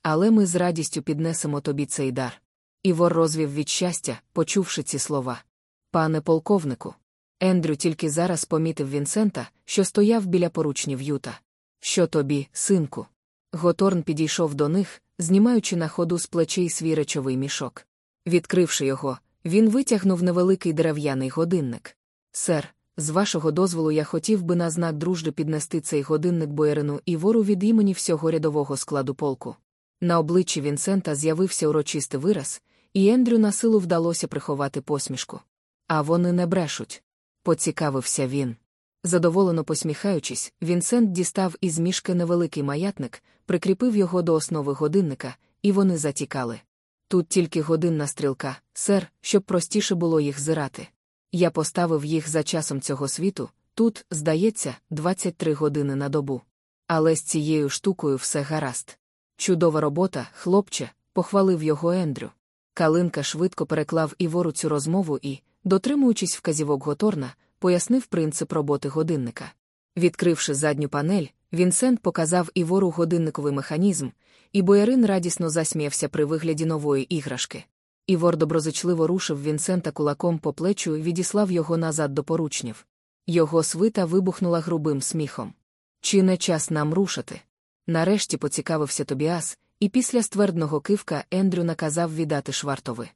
Але ми з радістю піднесемо тобі цей дар. Івор розвів від щастя, почувши ці слова. Пане полковнику. Ендрю тільки зараз помітив Вінсента, що стояв біля поручнів Юта. Що тобі, синку? Готорн підійшов до них, знімаючи на ходу з плечей свій речовий мішок. Відкривши його, він витягнув невеликий дерев'яний годинник. Сер, з вашого дозволу я хотів би на знак дружби піднести цей годинник боярину вору від імені всього рядового складу полку. На обличчі Вінсента з'явився урочистий вираз, і Ендрю на силу вдалося приховати посмішку. А вони не брешуть. Поцікавився він. Задоволено посміхаючись, Вінсент дістав із мішки невеликий маятник, прикріпив його до основи годинника, і вони затікали. Тут тільки годинна стрілка, сер, щоб простіше було їх зирати. Я поставив їх за часом цього світу, тут, здається, 23 години на добу. Але з цією штукою все гаразд. Чудова робота, хлопче, похвалив його Ендрю. Калинка швидко переклав Івору цю розмову і, дотримуючись вказівок Готорна, пояснив принцип роботи годинника. Відкривши задню панель, Вінсент показав Івору годинниковий механізм, і боярин радісно засміявся при вигляді нової іграшки. Івор доброзичливо рушив Вінсента кулаком по плечу і відіслав його назад до поручнів. Його свита вибухнула грубим сміхом. Чи не час нам рушити? Нарешті поцікавився Тобіас, і після ствердного кивка Ендрю наказав віддати швартови.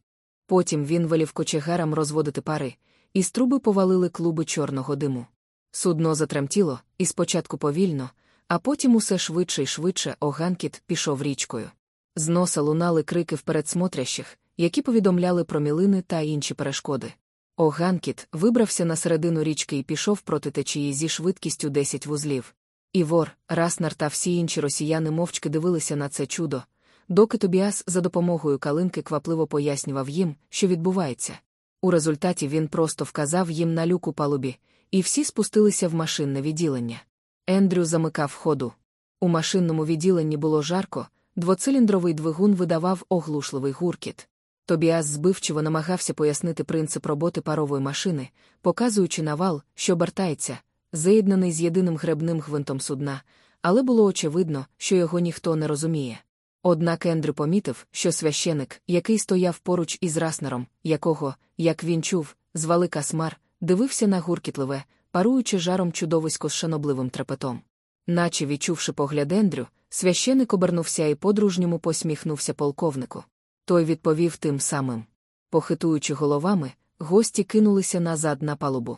Потім він велів кочегарам розводити пари, і з труби повалили клуби чорного диму. Судно затремтіло, і спочатку повільно, а потім усе швидше й швидше оганкіт пішов річкою. З носа лунали крики вперед смотрящих, які повідомляли про мілини та інші перешкоди. Оганкіт вибрався на середину річки і пішов проти течії зі швидкістю 10 вузлів. Івор, Раснар та всі інші росіяни мовчки дивилися на це чудо, доки Тобіас за допомогою калинки квапливо пояснював їм, що відбувається. У результаті він просто вказав їм на люку палубі, і всі спустилися в машинне відділення. Ендрю замикав ходу. У машинному відділенні було жарко, двоциліндровий двигун видавав оглушливий гуркіт. Тобіас збивчиво намагався пояснити принцип роботи парової машини, показуючи навал, що обертається, заєднаний з єдиним гребним гвинтом судна, але було очевидно, що його ніхто не розуміє. Однак Ендрю помітив, що священик, який стояв поруч із Раснером, якого, як він чув, звали Касмар, дивився на гуркітливе, паруючи жаром чудовисько з шанобливим трепетом. Наче відчувши погляд Ендрю, священик обернувся і по-дружньому посміхнувся полковнику. Той відповів тим самим. Похитуючи головами, гості кинулися назад на палубу.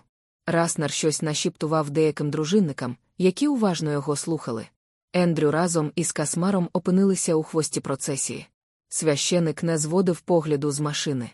Раснер щось нашіптував деяким дружинникам, які уважно його слухали. Ендрю разом із Касмаром опинилися у хвості процесії. Священик не зводив погляду з машини.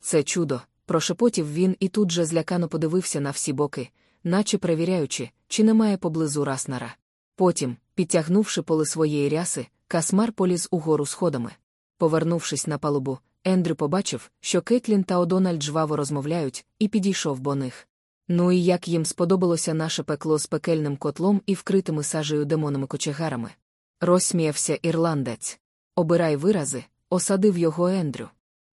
Це чудо, прошепотів він і тут же злякано подивився на всі боки, наче перевіряючи, чи немає поблизу Раснера. Потім, підтягнувши поли своєї ряси, Касмар поліз угору сходами. Повернувшись на палубу, Ендрю побачив, що Кетлін та Одональд жваво розмовляють, і підійшов до них. Ну і як їм сподобалося наше пекло з пекельним котлом і вкритими сажею демонами кочегарами. Розсміявся ірландець. Обирай вирази, осадив його Ендрю.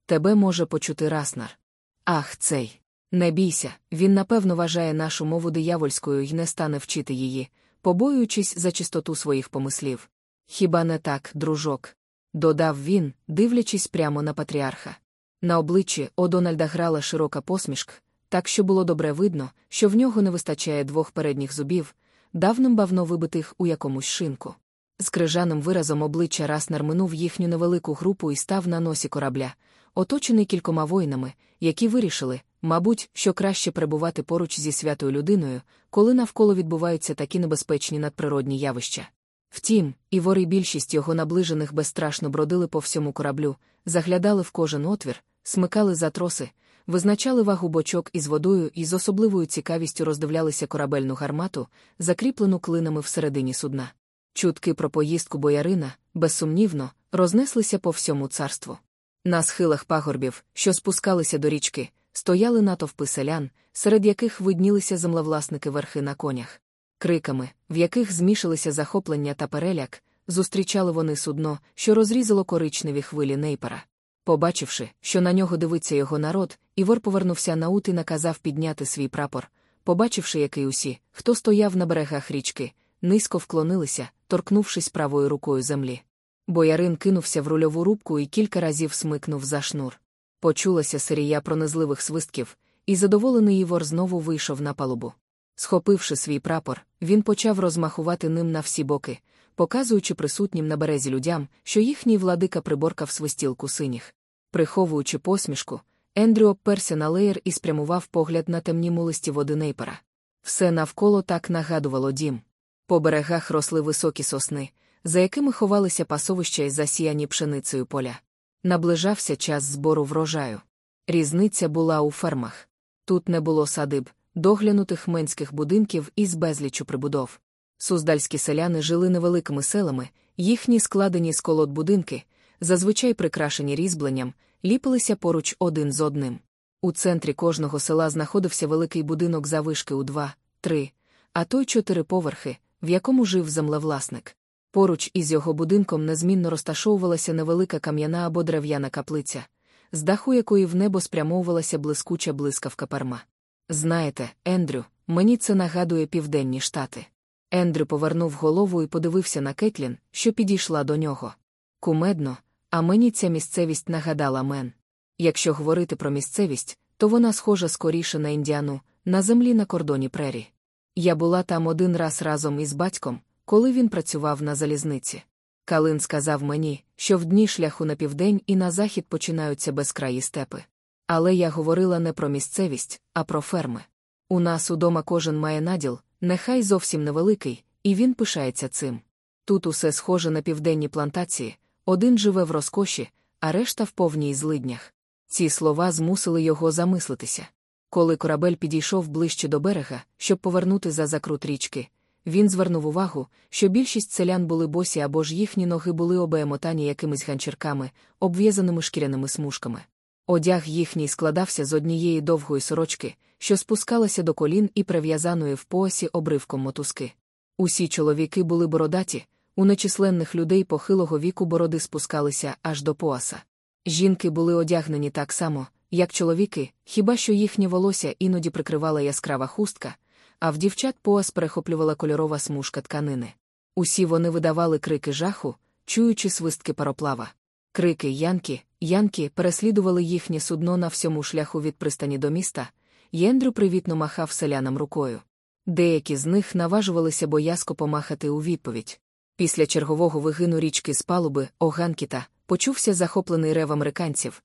Тебе може почути Раснар. Ах, цей. Не бійся, він напевно вважає нашу мову диявольською і не стане вчити її, побоюючись за чистоту своїх помислів. Хіба не так, дружок? додав він, дивлячись прямо на патріарха. На обличчі Одональда грала широка посмішка, так що було добре видно, що в нього не вистачає двох передніх зубів, давним-бавно вибитих у якомусь шинку. З крижаним виразом обличчя Раснер минув їхню невелику групу і став на носі корабля, оточений кількома воїнами, які вирішили, мабуть, що краще перебувати поруч зі святою людиною, коли навколо відбуваються такі небезпечні надприродні явища. Втім, і вори більшість його наближених безстрашно бродили по всьому кораблю, заглядали в кожен отвір, смикали за троси, визначали вагу бочок із водою і з особливою цікавістю роздивлялися корабельну гармату, закріплену клинами всередині судна. Чутки про поїздку боярина, безсумнівно, рознеслися по всьому царству. На схилах пагорбів, що спускалися до річки, стояли натовпи селян, серед яких виднілися землевласники верхи на конях. Криками, в яких змішалися захоплення та переляк, зустрічали вони судно, що розрізало коричневі хвилі нейпера. Побачивши, що на нього дивиться його народ, Івор повернувся на ут і наказав підняти свій прапор. Побачивши, який усі, хто стояв на берегах річки, низько вклонилися, торкнувшись правою рукою землі. Боярин кинувся в рульову рубку і кілька разів смикнув за шнур. Почулася серія пронизливих свистків, і задоволений Івор знову вийшов на палубу. Схопивши свій прапор, він почав розмахувати ним на всі боки, показуючи присутнім на березі людям, що їхній владика приборкав свистілку синіх. Приховуючи посмішку, Ендрю обперся на леєр і спрямував погляд на темні мулисті води нейпера. Все навколо так нагадувало дім. По берегах росли високі сосни, за якими ховалися пасовища й засіяні пшеницею поля. Наближався час збору врожаю. Різниця була у фермах. Тут не було садиб, доглянутих менських будинків із безлічу прибудов. Суздальські селяни жили невеликими селами, їхні складені з колод будинки, зазвичай прикрашені різьбленням, ліпилися поруч один з одним. У центрі кожного села знаходився великий будинок завишки у два, три, а то й чотири поверхи, в якому жив землевласник. Поруч із його будинком незмінно розташовувалася невелика кам'яна або дерев'яна каплиця, з даху якої в небо спрямовувалася блискуча блискавка парма. Знаєте, Ендрю, мені це нагадує південні штати. Ендрю повернув голову і подивився на Кетлін, що підійшла до нього. Кумедно, а мені ця місцевість нагадала мен. Якщо говорити про місцевість, то вона схожа скоріше на індіану, на землі на кордоні прері. Я була там один раз разом із батьком, коли він працював на залізниці. Калин сказав мені, що в дні шляху на південь і на захід починаються безкраї степи. Але я говорила не про місцевість, а про ферми. У нас удома кожен має наділ, нехай зовсім невеликий, і він пишається цим. Тут усе схоже на південні плантації, один живе в розкоші, а решта в повній злиднях. Ці слова змусили його замислитися. Коли корабель підійшов ближче до берега, щоб повернути за закрут річки, він звернув увагу, що більшість селян були босі або ж їхні ноги були обемотані якимись ганчірками, обв'язаними шкіряними смужками. Одяг їхній складався з однієї довгої сорочки, що спускалася до колін і прив'язаної в поясі обривком мотузки. Усі чоловіки були бородаті, у нечисленних людей похилого віку бороди спускалися аж до пояса. Жінки були одягнені так само, як чоловіки, хіба що їхнє волосся іноді прикривала яскрава хустка, а в дівчат пояс перехоплювала кольорова смужка тканини. Усі вони видавали крики жаху, чуючи свистки пароплава. Крики Янки, Янки переслідували їхнє судно на всьому шляху від пристані до міста, Єндрю привітно махав селянам рукою. Деякі з них наважувалися боязко помахати у відповідь. Після чергового вигину річки з палуби Оганкіта почувся захоплений рев американців,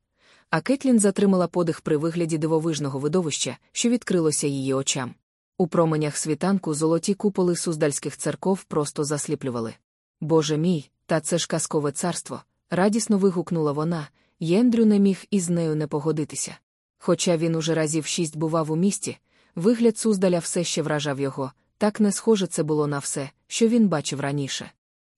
а Кетлін затримала подих при вигляді дивовижного видовища, що відкрилося її очам. У променях світанку золоті куполи суздальських церков просто засліплювали. Боже мій, та це ж казкове царство, радісно вигукнула вона, Єндрю не міг із нею не погодитися. Хоча він уже разів шість бував у місті, вигляд Суздаля все ще вражав його, так не схоже це було на все, що він бачив раніше.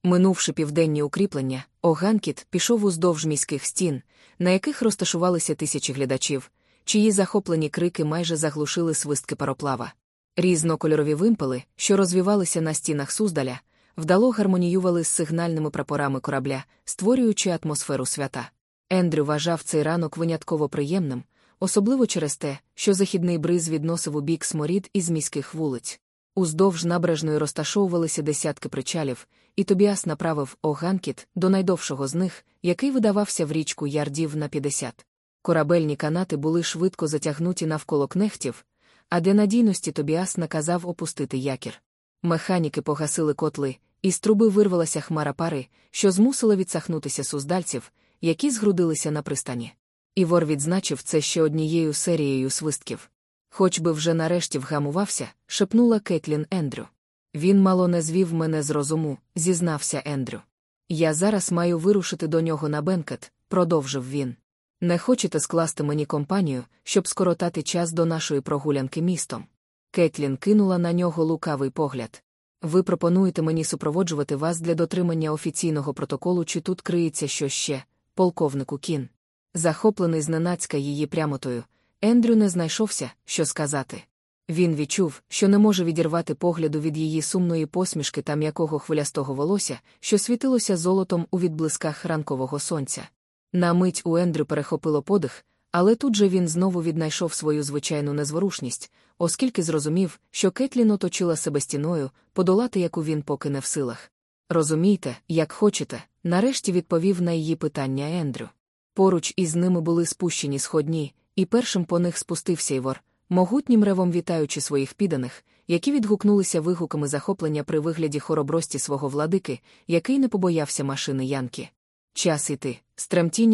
Минувши південні укріплення, Оганкіт пішов уздовж міських стін, на яких розташувалися тисячі глядачів, чиї захоплені крики майже заглушили свистки пароплава. Різнокольорові вимпели, що розвівалися на стінах Суздаля, вдало гармоніювали з сигнальними прапорами корабля, створюючи атмосферу свята. Ендрю вважав цей ранок винятково приємним, особливо через те, що західний бриз відносив у бік сморід із міських вулиць. Уздовж набережної розташовувалися десятки причалів, і Тобіас направив Оганкіт до найдовшого з них, який видавався в річку ярдів на 50. Корабельні канати були швидко затягнуті навколо кнехтів, а для надійності Тобіас наказав опустити якір. Механіки погасили котли, і з труби вирвалася хмара пари, що змусила відсахнутися суздальців, які згрудилися на пристані. Івор відзначив це ще однією серією свистків. Хоч би вже нарешті вгамувався, шепнула Кетлін Ендрю. Він мало не звів мене з розуму, зізнався Ендрю. Я зараз маю вирушити до нього на бенкет, продовжив він. Не хочете скласти мені компанію, щоб скоротати час до нашої прогулянки містом? Кетлін кинула на нього лукавий погляд. Ви пропонуєте мені супроводжувати вас для дотримання офіційного протоколу, чи тут криється що ще, полковнику кін. Захоплений зненацька її прямотою, Ендрю не знайшовся, що сказати. Він відчув, що не може відірвати погляду від її сумної посмішки та м'якого хвилястого волосся, що світилося золотом у відблисках ранкового сонця. На мить у Ендрю перехопило подих, але тут же він знову віднайшов свою звичайну незворушність, оскільки зрозумів, що Кетлін оточила себе стіною, подолати яку він поки не в силах. Розумійте, як хочете, нарешті відповів на її питання Ендрю. Поруч із ними були спущені сходні, і першим по них спустився Івор, могутнім ревом вітаючи своїх підданих, які відгукнулися вигуками захоплення при вигляді хоробрості свого владики, який не побоявся машини Янки. Час іти, з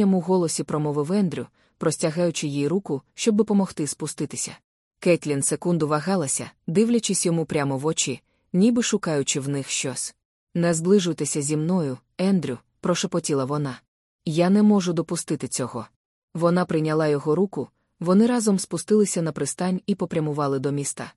у голосі промовив Ендрю, простягаючи їй руку, щоб допомогти спуститися. Кетлін секунду вагалася, дивлячись йому прямо в очі, ніби шукаючи в них щось. Не зближуйтеся зі мною, Ендрю, прошепотіла вона. Я не можу допустити цього. Вона прийняла його руку, вони разом спустилися на пристань і попрямували до міста.